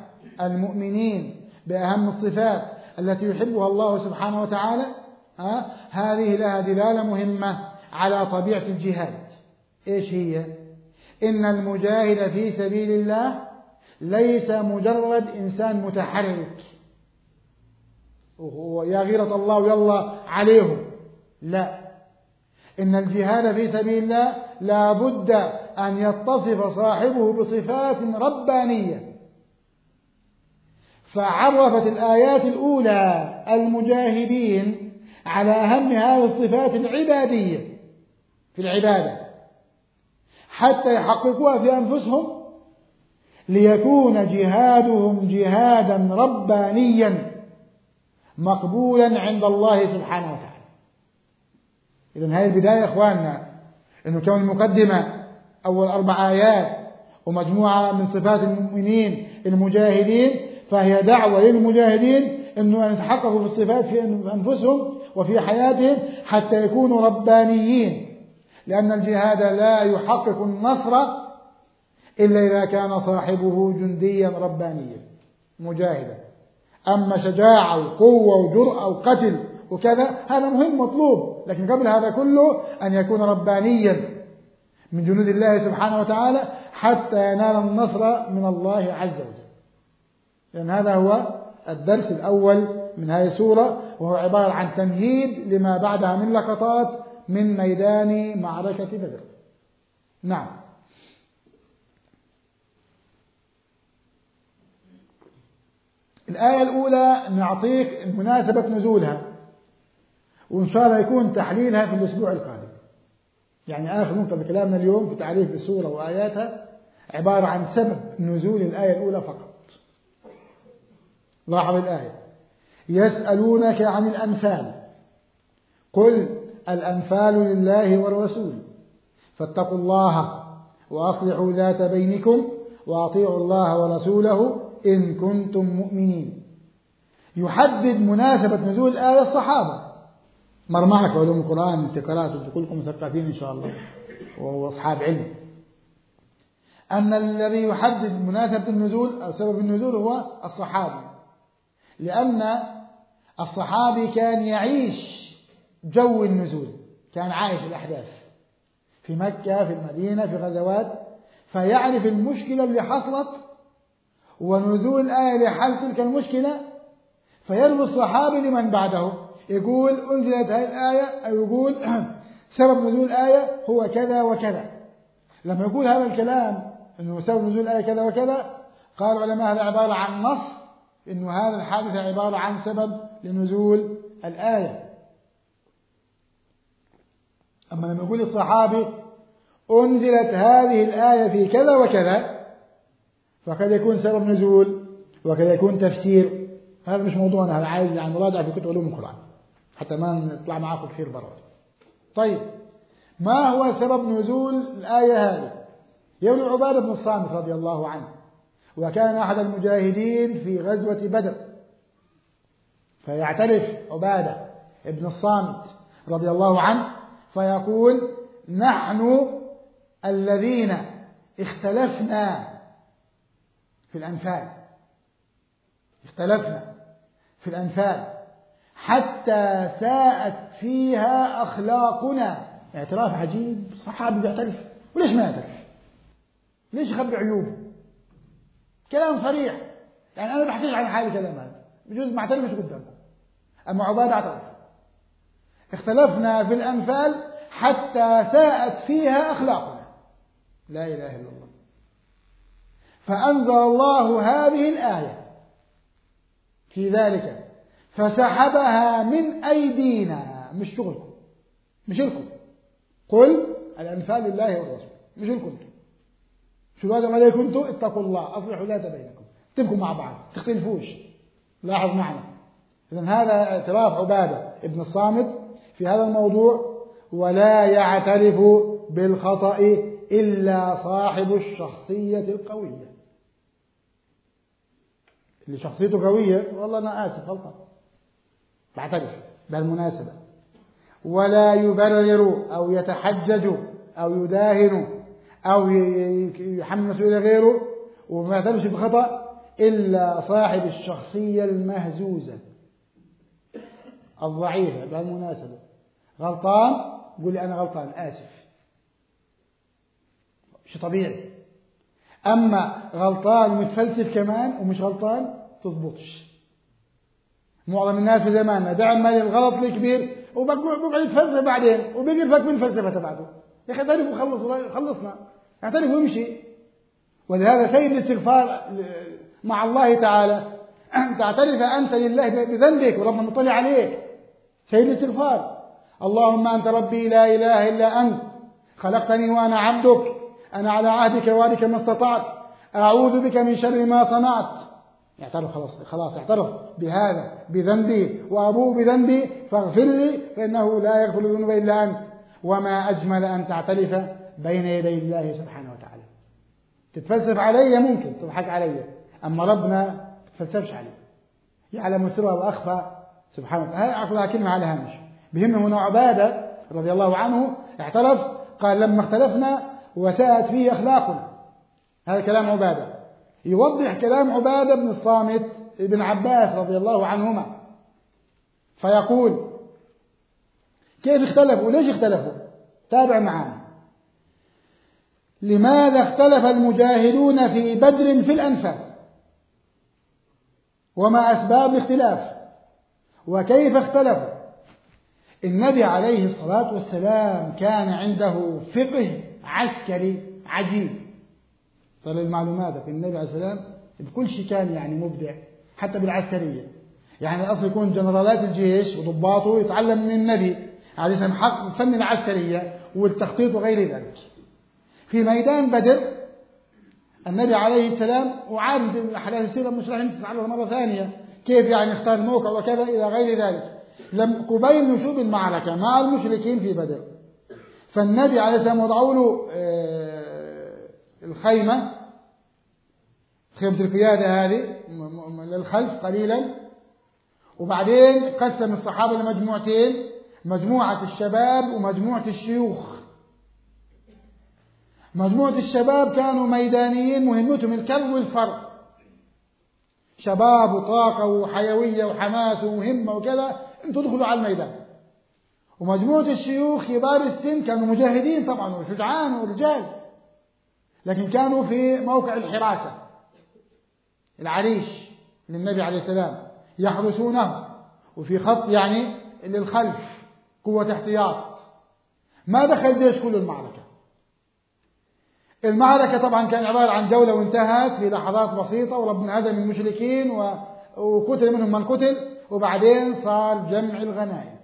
المؤمنين بأهم الصفات التي يحبها الله سبحانه وتعالى ها؟ هذه لها دلالة مهمة على طبيعة الجهاد. إيش هي؟ إن المجاهد في سبيل الله ليس مجرد إنسان متحرك. يا غيرة الله يلا عليهم. لا. إن الجهاد في سبيل الله لا بد أن يتصف صاحبه بصفات ربانية. فعرفت الآيات الأولى المجاهدين على أهم هذه الصفات العبادية في العبادة حتى يحققوها في أنفسهم ليكون جهادهم جهادا ربانيا مقبولا عند الله سبحانه وتعالى. إذا هذه البداية يا إخواننا أنه كون المقدمة أول أربع آيات ومجموعة من صفات المؤمنين المجاهدين فهي دعوة للمجاهدين أنه أن يتحققوا في الصفات في أنفسهم وفي حياتهم حتى يكونوا ربانيين. لأن الجهاد لا يحقق النصر إلا إذا كان صاحبه جنديا ربانيا مجاهدا. أما شجاعة وقوة وجرأة وقتل وكذا هذا مهم مطلوب. لكن قبل هذا كله أن يكون ربانيا من جنود الله سبحانه وتعالى حتى ينال النصر من الله عز وجل. لأن هذا هو الدرس الأول من هذه السورة وهو عبارة عن تمهيد لما بعدها من لقطات من ميدان معركة بدر. نعم. الآية الأولى نعطيك مناسبة نزولها. وإن شاء الله يكون تحليلها في الأسبوع القادم. يعني آخر نقطة بكلامنا اليوم في تعريف السورة وآياتها عبارة عن سبب نزول الآية الأولى فقط. لاحظ الآية. يسألونك عن الأنفال قل الأنفال لله والرسول. فاتقوا الله وأصلحوا ذات بينكم وأطيعوا الله ورسوله إن كنتم مؤمنين. يحدد مناسبة نزول الآية الصحابة. مر معك علوم القرآن قراءة كلكم مثقفين إن شاء الله. وأصحاب علم. أن الذي يحدد مناسبة النزول أو سبب النزول هو الصحابي. لأن الصحابي كان يعيش جو النزول كان عايش الأحداث. في مكة في المدينة في غزوات. فيعرف المشكلة اللي حصلت ونزول الآية لحل تلك المشكلة فيروي الصحابي لمن بعده. يقول أنزلت هذه الآية أو يقول <clears throat> سبب نزول الآية هو كذا وكذا. لما يقول هذا الكلام أنه سبب نزول الآية كذا وكذا قال العلماء هذا عبارة عن نص أنه هذا الحادث عبارة عن سبب لنزول الآية. أما لما يقول الصحابي أنزلت هذه الآية في كذا وكذا فقد يكون سبب نزول وقد يكون تفسير. هذا مش موضوعنا هذا عايز يعني مراجعة في كتب علوم القرآن. حتى ما نطلع معاكم كثير برا. طيب ما هو سبب نزول الآية هذه؟ يقول عبادة بن الصامت رضي الله عنه وكان أحد المجاهدين في غزوة بدر. فيعترف عبادة ابن الصامت رضي الله عنه فيقول نحن الذين اختلفنا في الأنفال اختلفنا في الأنفال حتى ساءت فيها أخلاقنا. اعتراف عجيب صحابي بيعترف. وليش ما يعترف؟ ليش يخبي عيوبه كلام صريح. يعني أنا بحكيش عن حالي كلام هذا. بجوز ما اعترفش قدامكم. أما عبادة أعترف. اختلفنا في الأنفال حتى ساءت فيها أخلاقنا. لا إله إلا الله. فأنزل الله هذه الآية. في ذلك فسحبها من أيدينا. مش شغلكم. مش لكم قل الأنفال لله والرسول. مش لكم شو الواجب عليكم أنتم اتقوا الله. أصلحوا ذات بينكم. اتفقوا مع بعض. تختلفوش. لاحظ معنا. إذا هذا اعتراف عبادة ابن الصامت في هذا الموضوع. ولا يعترف بالخطأ إلا صاحب الشخصية القوية. اللي شخصيته قوية والله أنا آسف غلطان. بعترف بالمناسبة ولا يبرر أو يتحجج أو يداهن أو يحمل مسؤولية غيره وما يعترفش بخطأ إلا صاحب الشخصية المهزوزة. الضعيفة بالمناسبة غلطان؟ قول لي أنا غلطان آسف. شيء طبيعي. أما غلطان ومتفلسف كمان ومش غلطان تظبطش معظم الناس في زماننا. بيعمل الغلط الكبير وبقعد يتفلسف بعدين وبيقرفك من الفلسفة تبعته. يا أخي اعترف وخلص خلصنا. اعترف وامشي ولهذا سيد الاستغفار مع الله تعالى <clears throat> تعترف أنت لله بذنبك وربنا مطلع عليك. سيد الاستغفار. اللهم أنت ربي لا إله إلا أنت. خلقتني وأنا عبدك. أنا على عهدك ووعدك ما استطعت. أعوذ بك من شر ما صنعت. اعترف خلاص خلاص اعترف بهذا بذنبي وأبوه بذنبي فاغفر لي فإنه لا يغفر الذنوب إلا أنت. وما أجمل أن تعترف بين يدي الله سبحانه وتعالى. تتفلسف علي ممكن تضحك علي. أما ربنا تتفلسفش علي يعلم سر وأخفى سبحانه وتعالى. أعطيها كلمة على هامش. بهم هنا عبادة رضي الله عنه اعترف قال لما اختلفنا وساءت فيه أخلاقنا. هذا كلام عبادة. يوضح كلام عبادة بن الصامت ابن عباس رضي الله عنهما. فيقول كيف اختلفوا؟ ليش اختلفوا؟ تابع معنا لماذا اختلف المجاهدون في بدر في الأنفال؟ وما أسباب الاختلاف؟ وكيف اختلفوا؟ النبي عليه الصلاة والسلام كان عنده فقه عسكري عجيب. طيب المعلومات في النبي عليه السلام بكل شيء كان يعني مبدع حتى بالعسكرية. يعني الأصل يكون جنرالات الجيش وضباطه يتعلم من النبي عليه السلام حق الفن العسكرية والتخطيط وغير ذلك. في ميدان بدر النبي عليه السلام وعاد أحداث السيرة مش راح نتعرض مرة ثانية. كيف يعني اختار موقع وكذا إلى غير ذلك؟ لم قبيل نشوب المعركة مع المشركين في بدر. فالنبي عليه السلام وضعوا له الخيمة خيمة القيادة هذه للخلف قليلا. وبعدين قسم الصحابة لمجموعتين مجموعة الشباب ومجموعة الشيوخ. مجموعة الشباب كانوا ميدانيين مهمتهم الكلب والفر شباب وطاقة وحيوية وحماس ومهمة وكذا أنتوا تدخلوا على الميدان. ومجموعة الشيوخ كبار السن كانوا مجاهدين طبعا وشجعان ورجال. لكن كانوا في موقع الحراسة العريش للنبي عليه السلام. يحرسونه وفي خط يعني للخلف قوة احتياط. ما دخل جيش كل المعركة. المعركة طبعا كان عبارة عن جولة وانتهت في لحظات بسيطة وربنا هزم المشركين وقتل منهم من قتل وبعدين صار جمع الغنائم.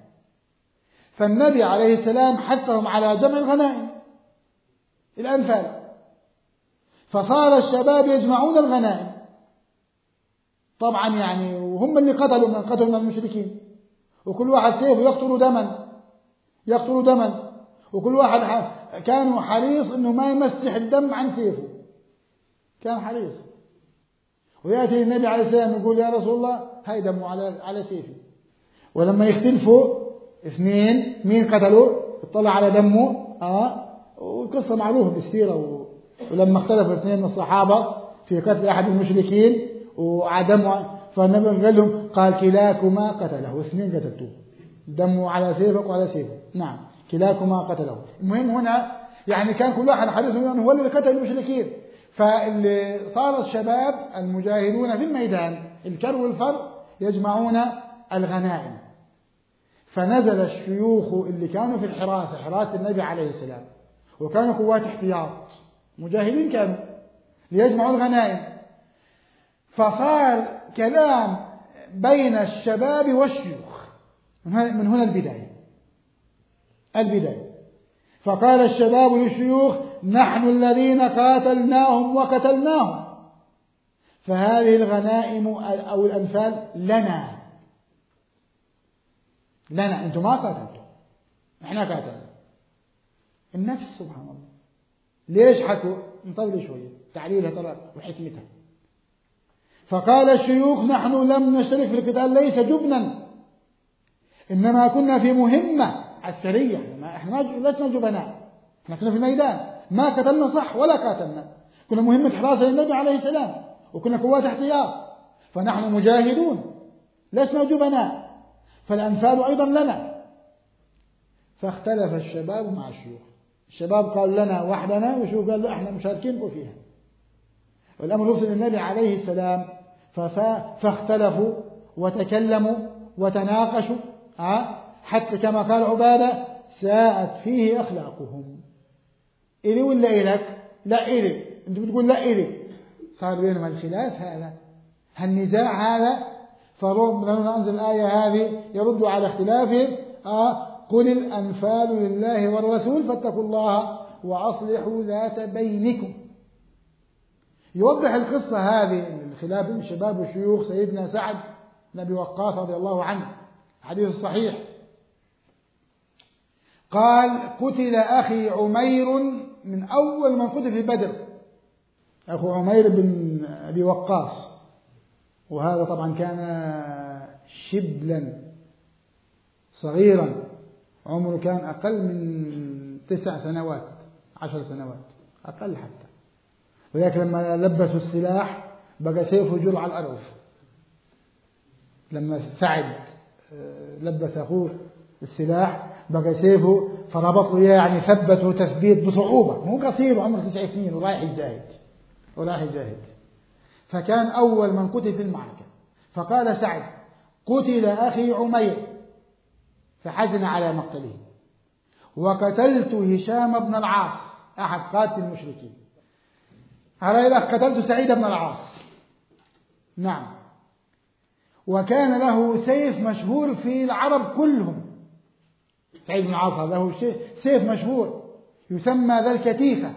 فالنبي عليه السلام حثهم على جمع الغنائم. الأنفال فصار الشباب يجمعون الغنائم. طبعا يعني وهم اللي قتلوا من قتلوا من المشركين. وكل واحد سيفه يقتل دما. يقتل دما. وكل واحد كان حريص إنه ما يمسح الدم عن سيفه. كان حريص. ويأتي النبي عليه السلام يقول يا رسول الله هاي دمه على على سيفي. ولما يختلفوا اثنين مين قتلوا اطلع على دمه. آه وقصة معروفة بالسيرة. ولما اختلفوا اثنين من الصحابة في قتل أحد المشركين وعدمه فالنبي قال لهم قال كلاكما قتله. واثنين قتلتوه. دمه على سيفك وعلى سيفه نعم. كلاكما قتله. المهم هنا يعني كان كل واحد حريص انه هو اللي قتل المشركين. فاللي صار الشباب المجاهدون في الميدان. الكر والفر يجمعون الغنائم. فنزل الشيوخ اللي كانوا في الحراسة حراسة النبي عليه السلام. وكانوا قوات احتياط. مجاهدين كانوا ليجمعوا الغنائم. فصار كلام بين الشباب والشيوخ. من هنا البداية. البداية. فقال الشباب للشيوخ نحن الذين قاتلناهم وقتلناهم. فهذه الغنائم أو الأنفال لنا. لنا. أنتم ما قاتلتم إحنا قاتلنا. النفس سبحان الله. ليش حكوا؟ نطول شوية تعليلها طلع وحكمتها. فقال الشيوخ نحن لم نشترك في القتال ليس جبنا. إنما كنا في مهمة عسكرية. إحنا لسنا جبناء. إحنا كنا في الميدان ما قتلنا صح ولا قاتلنا. كنا مهمة حراسة للنبي عليه السلام. وكنا قوات احتياط. فنحن مجاهدون. لسنا جبناء. فالأنفال أيضا لنا. فاختلف الشباب مع الشيوخ. الشباب قال لنا وحدنا والشيوخ قال لا إحنا مشاركينكم فيها. والأمر وصل للنبي عليه السلام فاختلفوا وتكلموا وتناقشوا حتى كما قال عبادة ساءت فيه أخلاقهم. إلي ولا إلك؟ لا إلي. أنت بتقول لا إلي. صار بينهم الخلاف هذا. النزاع هذا فربنا أنزل الآية هذه يرد على اختلافهم آه قل الأنفال لله والرسول فاتقوا الله وأصلحوا ذات بينكم. يوضح القصة هذه الخلاف بين الشباب والشيوخ سيدنا سعد نبي وقاص رضي الله عنه. حديث صحيح. قال قتل أخي عمير من أول من قتل في بدر. أخو عمير بن أبي وقاص. وهذا طبعا كان شبلا صغيرا. عمره كان أقل من تسع سنوات عشر سنوات أقل حتى. ولكن لما لبسوا السلاح بقى سيفه على الأرض. لما سعد آه، لبس أخوه السلاح بقى سيفه فربطه يعني ثبته تثبيت بصعوبة. مو قصير وعمره تسع سنين ورايح يجاهد ورايح يجاهد. فكان أول من قتل في المعركة. فقال سعد قتل أخي عمير. فحزن على مقتله. وقتلت هشام بن العاص أحد قاتل المشركين. على الأخ قتلت سعيد بن العاص؟ نعم. وكان له سيف مشهور في العرب كلهم. سعيد بن عاص له سيف مشهور. يسمى ذا الكتيفة.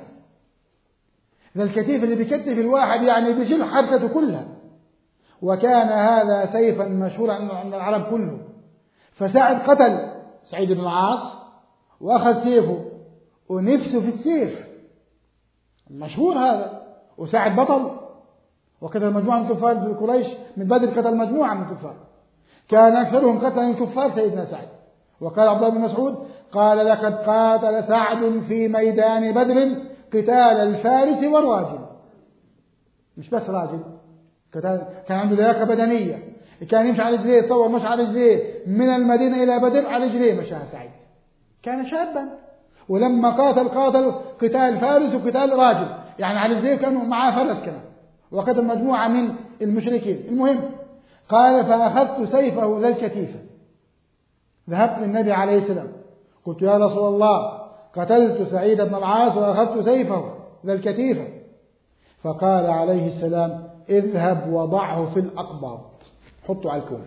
ذا الكتيفة اللي بيكتف الواحد يعني بيشيل حركته كلها. وكان هذا سيفا مشهورا عند العرب كله فسعد قتل سعيد بن العاص وأخذ سيفه ونفسه في السيف. مشهور هذا. وسعد بطل. وقتل مجموعة من كفار قريش. من بدر قتل مجموعة من الكفار. كان أكثرهم قتلا من الكفار سيدنا سعد. وقال عبد الله بن مسعود قال لقد قاتل سعد في ميدان بدر قتال الفارس والراجل. مش بس راجل. كان عنده لياقة بدنية. كان يمشي على رجليه يتصور مش على رجليه من المدينة إلى بدر على رجليه مشى سعيد. كان شابا. ولما قاتل قاتل قتال فارس وقتال راجل. يعني على رجليه كانوا معاه فرس كمان. وقتل مجموعة من المشركين. المهم قال فأخذت سيفه ذا الكتيفة. ذهبت للنبي عليه السلام. قلت يا رسول الله قتلت سعيد بن العاص وأخذت سيفه ذا الكتيفة. فقال عليه السلام اذهب وضعه في الأقباط حطه على الكون.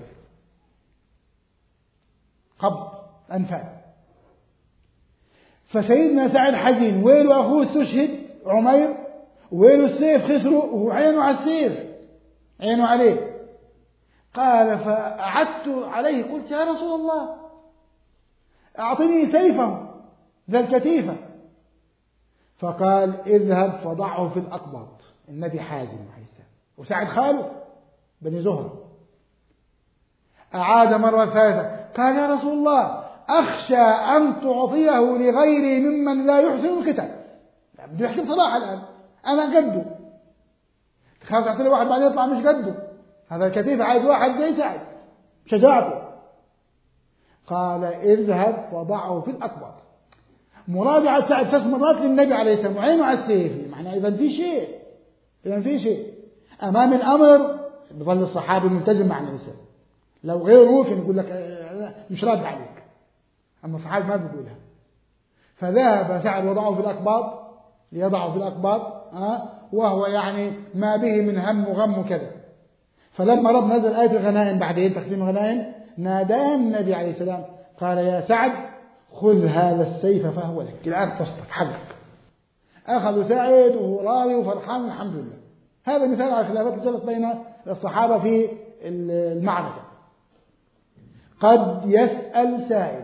قبض أنفال فسيدنا سعد حزين ويل أخوه استشهد عمير؟ وين السيف خسره وهو عينه على السيف. عينه عليه. قال فأعدت عليه. قلت يا رسول الله. أعطني سيفه ذا الكتيفة. فقال اذهب فضعه في الأقباط. النبي حازم عليه السلام. وساعد خاله بني زهرة. أعاد مرة ثالثة. قال يا رسول الله أخشى أن تعطيه لغيري ممن لا يحسن القتال. بده يحكي بصراحة الآن. أنا قده تخاف تعطي واحد بعدين يطلع مش قده هذا الكتيف عايز واحد يساعد شجاعته. قال اذهب وضعه في الأكبر مراجعة سعد ثلاث مرات للنبي عليه السلام. وعينه على السيف. معنى إذا في شيء. إذا في شيء. أمام الأمر بظل الصحابي ملتزم مع النبي صلى لو غيره يقول لك مش راد عليك. أما الصحابي ما بيقولها. فذهب سعد وضعه في الأكباط ليضعه في الأكباط أه؟ وهو يعني ما به من هم وغم وكذا. فلما رب نزل آية الغنائم بعدين تقسيم الغنائم ناداه النبي عليه السلام قال يا سعد خذ هذا السيف فهو لك. الآن تصدق حقك أخذ سعيد وهو راضي وفرحان الحمد لله. هذا مثال على الخلافات اللي جرت بين الصحابة في المعركة. قد يسأل سائل.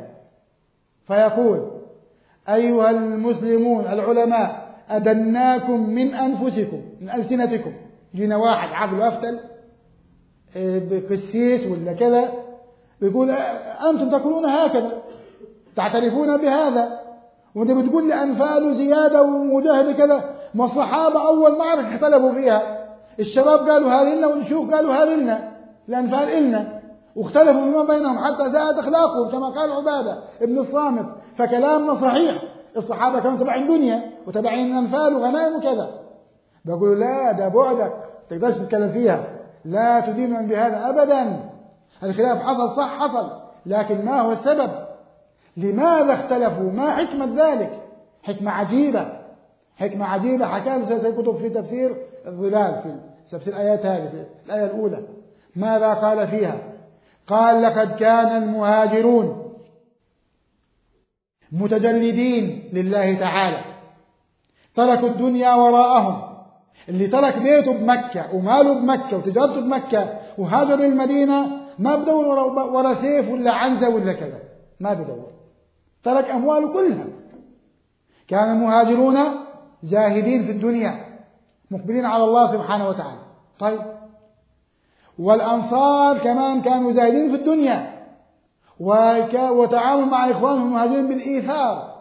فيقول أيها المسلمون العلماء أدناكم من أنفسكم من ألسنتكم جينا واحد عقله أفتل بقسيس ولا كذا بيقول أنتم تقولون هكذا تعترفون بهذا وأنت بتقول لي أنفال زيادة ومجاهد كذا. ما الصحابة أول معركة اختلفوا فيها. الشباب قالوا هذه لنا والشيوخ قالوا هذه لنا الأنفال إلنا. واختلفوا فيما بينهم حتى زادت أخلاقهم كما قال عبادة ابن الصامت فكلامنا صحيح. الصحابة كانوا تبعين دنيا وتبعين أنفال وغنائم وكذا. بقولوا لا ده بعدك. تقدرش تتكلم فيها. لا تدين بهذا أبدا. الخلاف حصل صح حصل لكن ما هو السبب؟ لماذا اختلفوا؟ ما حكمة ذلك؟ حكمة عجيبة. حكمة عجيبة. حكاها سيد كتب في تفسير الظلال في تفسير الآيات هذه الآية الأولى. ماذا قال فيها؟ قال لقد كان المهاجرون متجردين لله تعالى. تركوا الدنيا وراءهم. اللي ترك بيته بمكة وماله بمكة وتجارته بمكة وهاجر المدينة ما بدور ورا سيف ولا عنزة ولا كذا. ما بدور ترك أمواله كلها. كان المهاجرون زاهدين في الدنيا مقبلين على الله سبحانه وتعالى. طيب. والأنصار كمان كانوا زاهدين في الدنيا. وتعامل مع إخوانهم المهاجرين بالإيثار.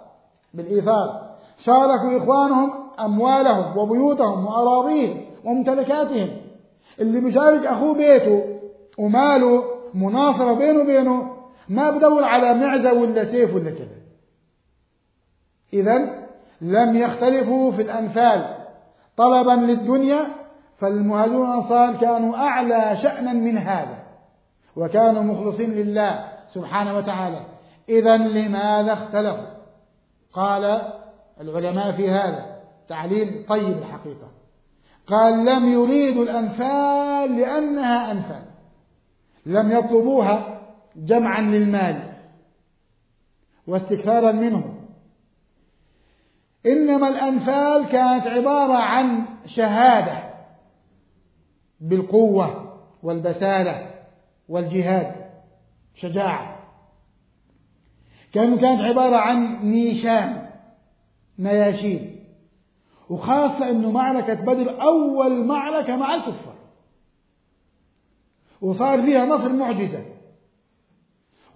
بالإيثار. شاركوا إخوانهم أموالهم وبيوتهم وأراضيهم وممتلكاتهم. اللي بيشارك أخوه بيته وماله مناصرة بينه وبينه ما بدور على معزة ولا سيف ولا كذا. إذا لم يختلفوا في الأنفال طلبا للدنيا فالمهاجرون الأنصار كانوا أعلى شأنا من هذا وكانوا مخلصين لله سبحانه وتعالى. إذا لماذا اختلفوا؟ قال العلماء في هذا تعليل طيب الحقيقة. قال لم يريدوا الأنفال لأنها أنفال. لم يطلبوها جمعا للمال واستكثارا منه إنما الأنفال كانت عبارة عن شهادة. بالقوة والبسالة والجهاد شجاعة. كانت عبارة عن نيشان نياشين. وخاصة أنه معركة بدر أول معركة مع الكفار. وصار فيها نصر معجزة.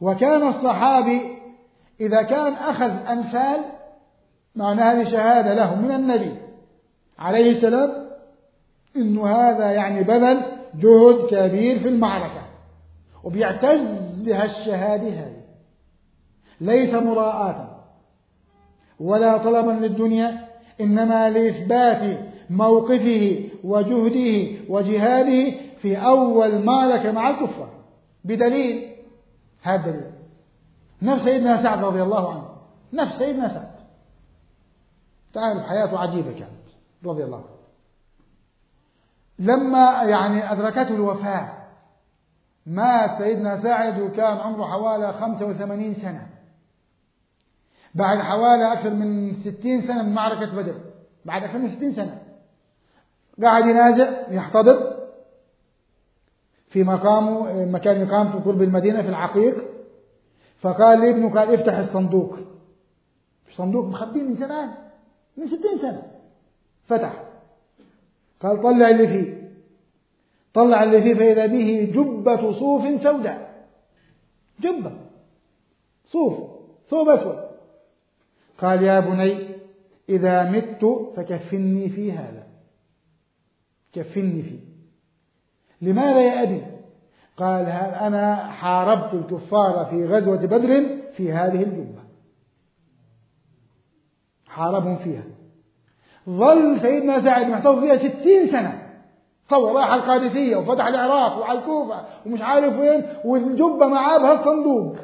وكان الصحابي إذا كان أخذ أنفال معنى هذه شهادة له من النبي عليه السلام إنه هذا يعني بذل جهد كبير في المعركة. وبيعتز بهالشهادة هذه. ليس مراءة ولا طلبا للدنيا إنما لإثبات موقفه وجهده وجهاده في أول معركة مع الكفار. بدليل هذا دليل نفس سيدنا سعد رضي الله عنه. نفس سيدنا سعد. تعرف حياته عجيبة كانت رضي الله عنه. لما يعني أدركته الوفاة مات سيدنا سعد وكان عمره حوالي 85 سنة. بعد حوالي أكثر من 60 سنة من معركة بدر. بعد أكثر من 60 سنة. قاعد ينازع يحتضر في مقامه مكان إقامته قرب المدينة في العقيق. فقال لابنه قال افتح الصندوق. الصندوق مخبيه من زمان من ستين سنة. فتح. قال طلع اللي فيه. طلع اللي فيه فإذا به جبة صوف سوداء. جبة. صوف. ثوب أسود. قال يا بني إذا مت فكفني في هذا. كفني فيه. لماذا يا أبي؟ قال أنا حاربت الكفار في غزوة بدر في هذه الجبة؟ حاربهم فيها. ظل سيدنا سعد محتفظ فيها ستين سنة. تصور راح القادسية وفتح العراق وعلى الكوفة ومش عارف وين والجبة معاه بهالصندوق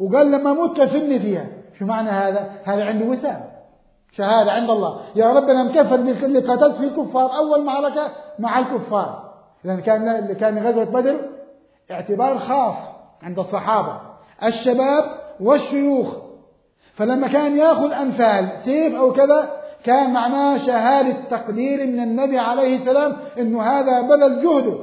وقال لما موت كفني فيها. شو معنى هذا؟ هذا عنده وسام. شهادة عند الله. يا رب أنا مكفل باللي قتلت في الكفار. أول معركة مع الكفار. لأن كان اللي كان غزوة بدر اعتبار خاص عند الصحابة. الشباب والشيوخ. فلما كان يأخذ أمثال سيف أو كذا كان معناه شهادة تقدير من النبي عليه السلام أنه هذا بذل جهده.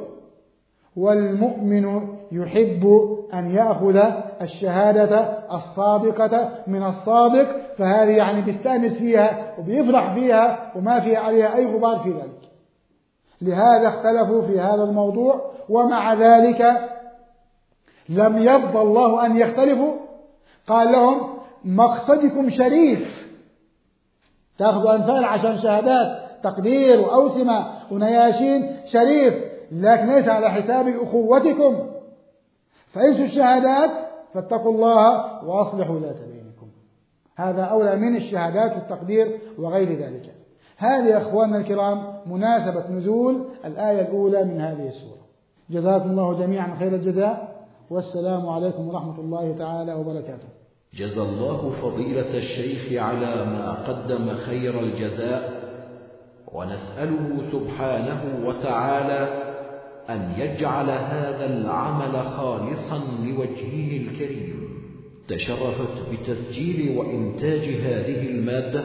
والمؤمن يحب أن يأخذ الشهادة الصادقة من الصادق فهذه يعني بيستأنس فيها وبيفرح فيها وما في عليها أي غبار في ذلك. لهذا اختلفوا في هذا الموضوع ومع ذلك لم يرضى الله أن يختلفوا. قال لهم مقصدكم شريف. تاخذوا أنفال عشان شهادات تقدير وأوسمة ونياشين شريف لكن ليس على حساب أخوتكم. فانسوا الشهادات؟ فاتقوا الله وأصلحوا ذات بينكم. هذا أولى من الشهادات والتقدير وغير ذلك. هذه يا أخواننا الكرام مناسبة نزول الآية الأولى من هذه السورة. جزاكم الله جميعا خير الجزاء والسلام عليكم ورحمة الله تعالى وبركاته. جزى الله فضيلة الشيخ على ما قدم خير الجزاء ونسأله سبحانه وتعالى أن يجعل هذا العمل خالصا لوجهه الكريم. تشرفت بتسجيل وإنتاج هذه المادة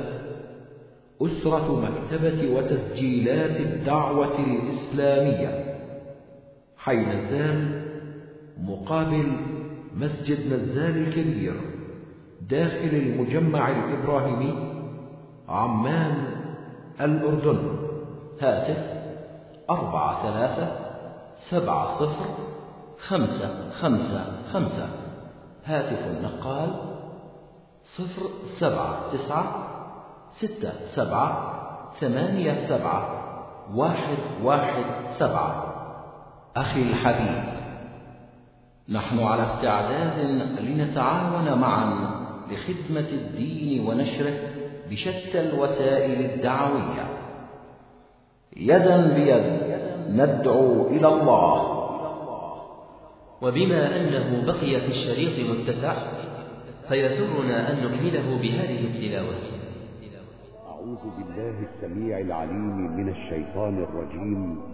أسرة مكتبة وتسجيلات الدعوة الإسلامية حي نزال مقابل مسجد نزال الكبير. داخل المجمع الإبراهيمي عمان الأردن. هاتف أربعة ثلاثة سبعة صفر خمسة خمسة خمسة. هاتف النقال صفر سبعة تسعة ستة سبعة ثمانية سبعة واحد واحد سبعة. أخي الحبيب نحن على استعداد لنتعاون معا. لخدمة الدين ونشره بشتى الوسائل الدعوية. يدا بيد ندعو إلى الله. وبما أنه بقي في الشريط متسع فيسرنا أن نكمله بهذه التلاوة. أعوذ بالله السميع العليم من الشيطان الرجيم.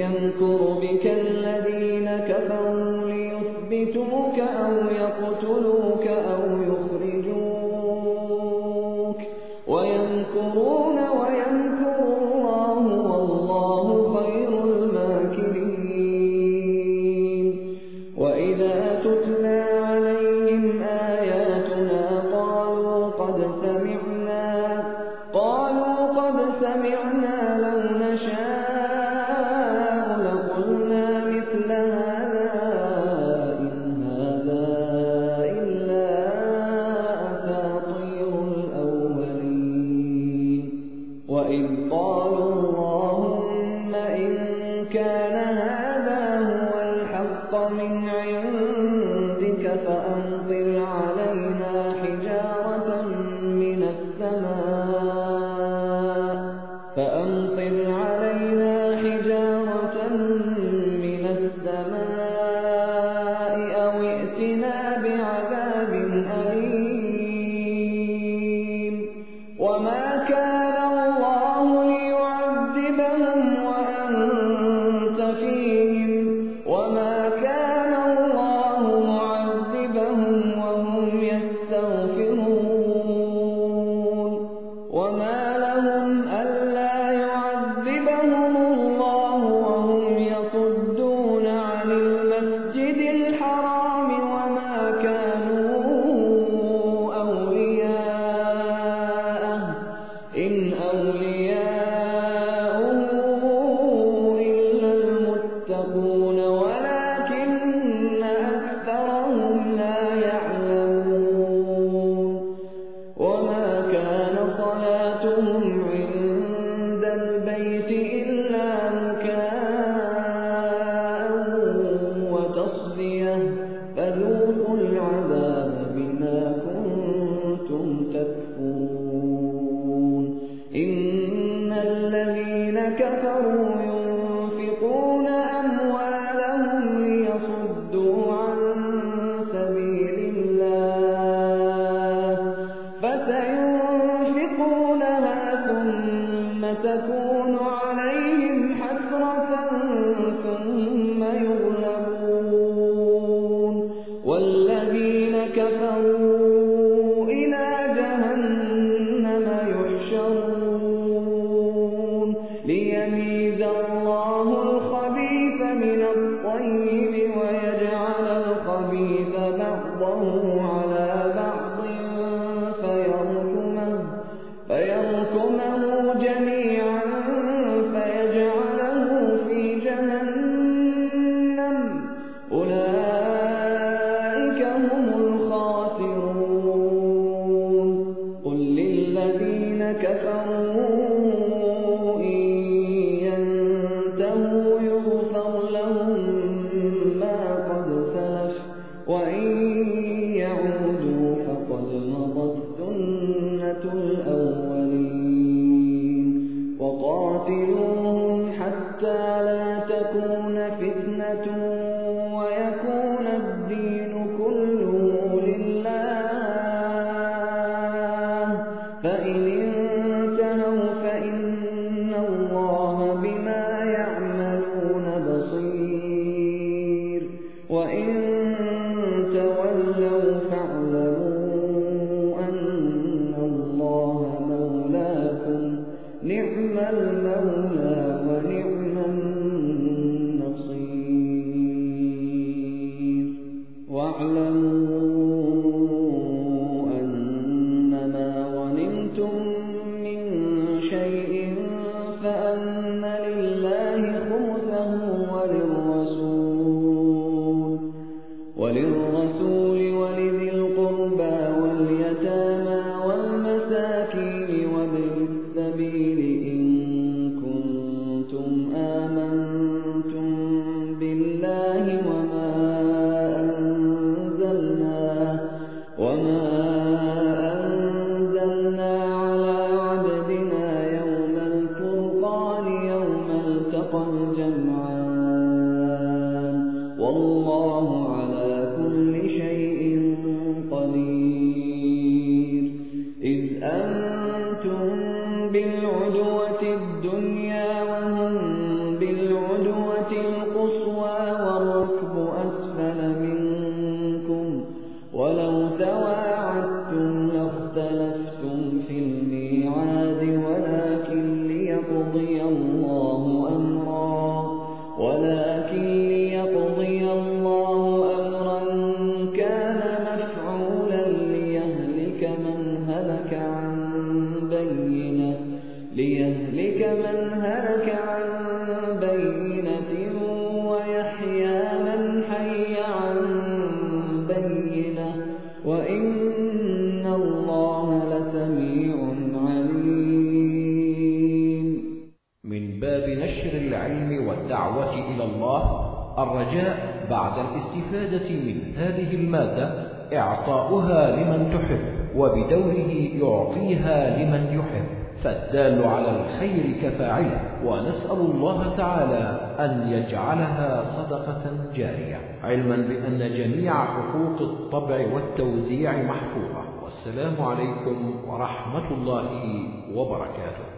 يمكر بك إذا الله الرجاء بعد الاستفادة من هذه المادة إعطاؤها لمن تحب وبدوره يعطيها لمن يحب. فالدال على الخير كفاعله ونسأل الله تعالى أن يجعلها صدقة جارية. علما بأن جميع حقوق الطبع والتوزيع محفوظة. والسلام عليكم ورحمة الله وبركاته.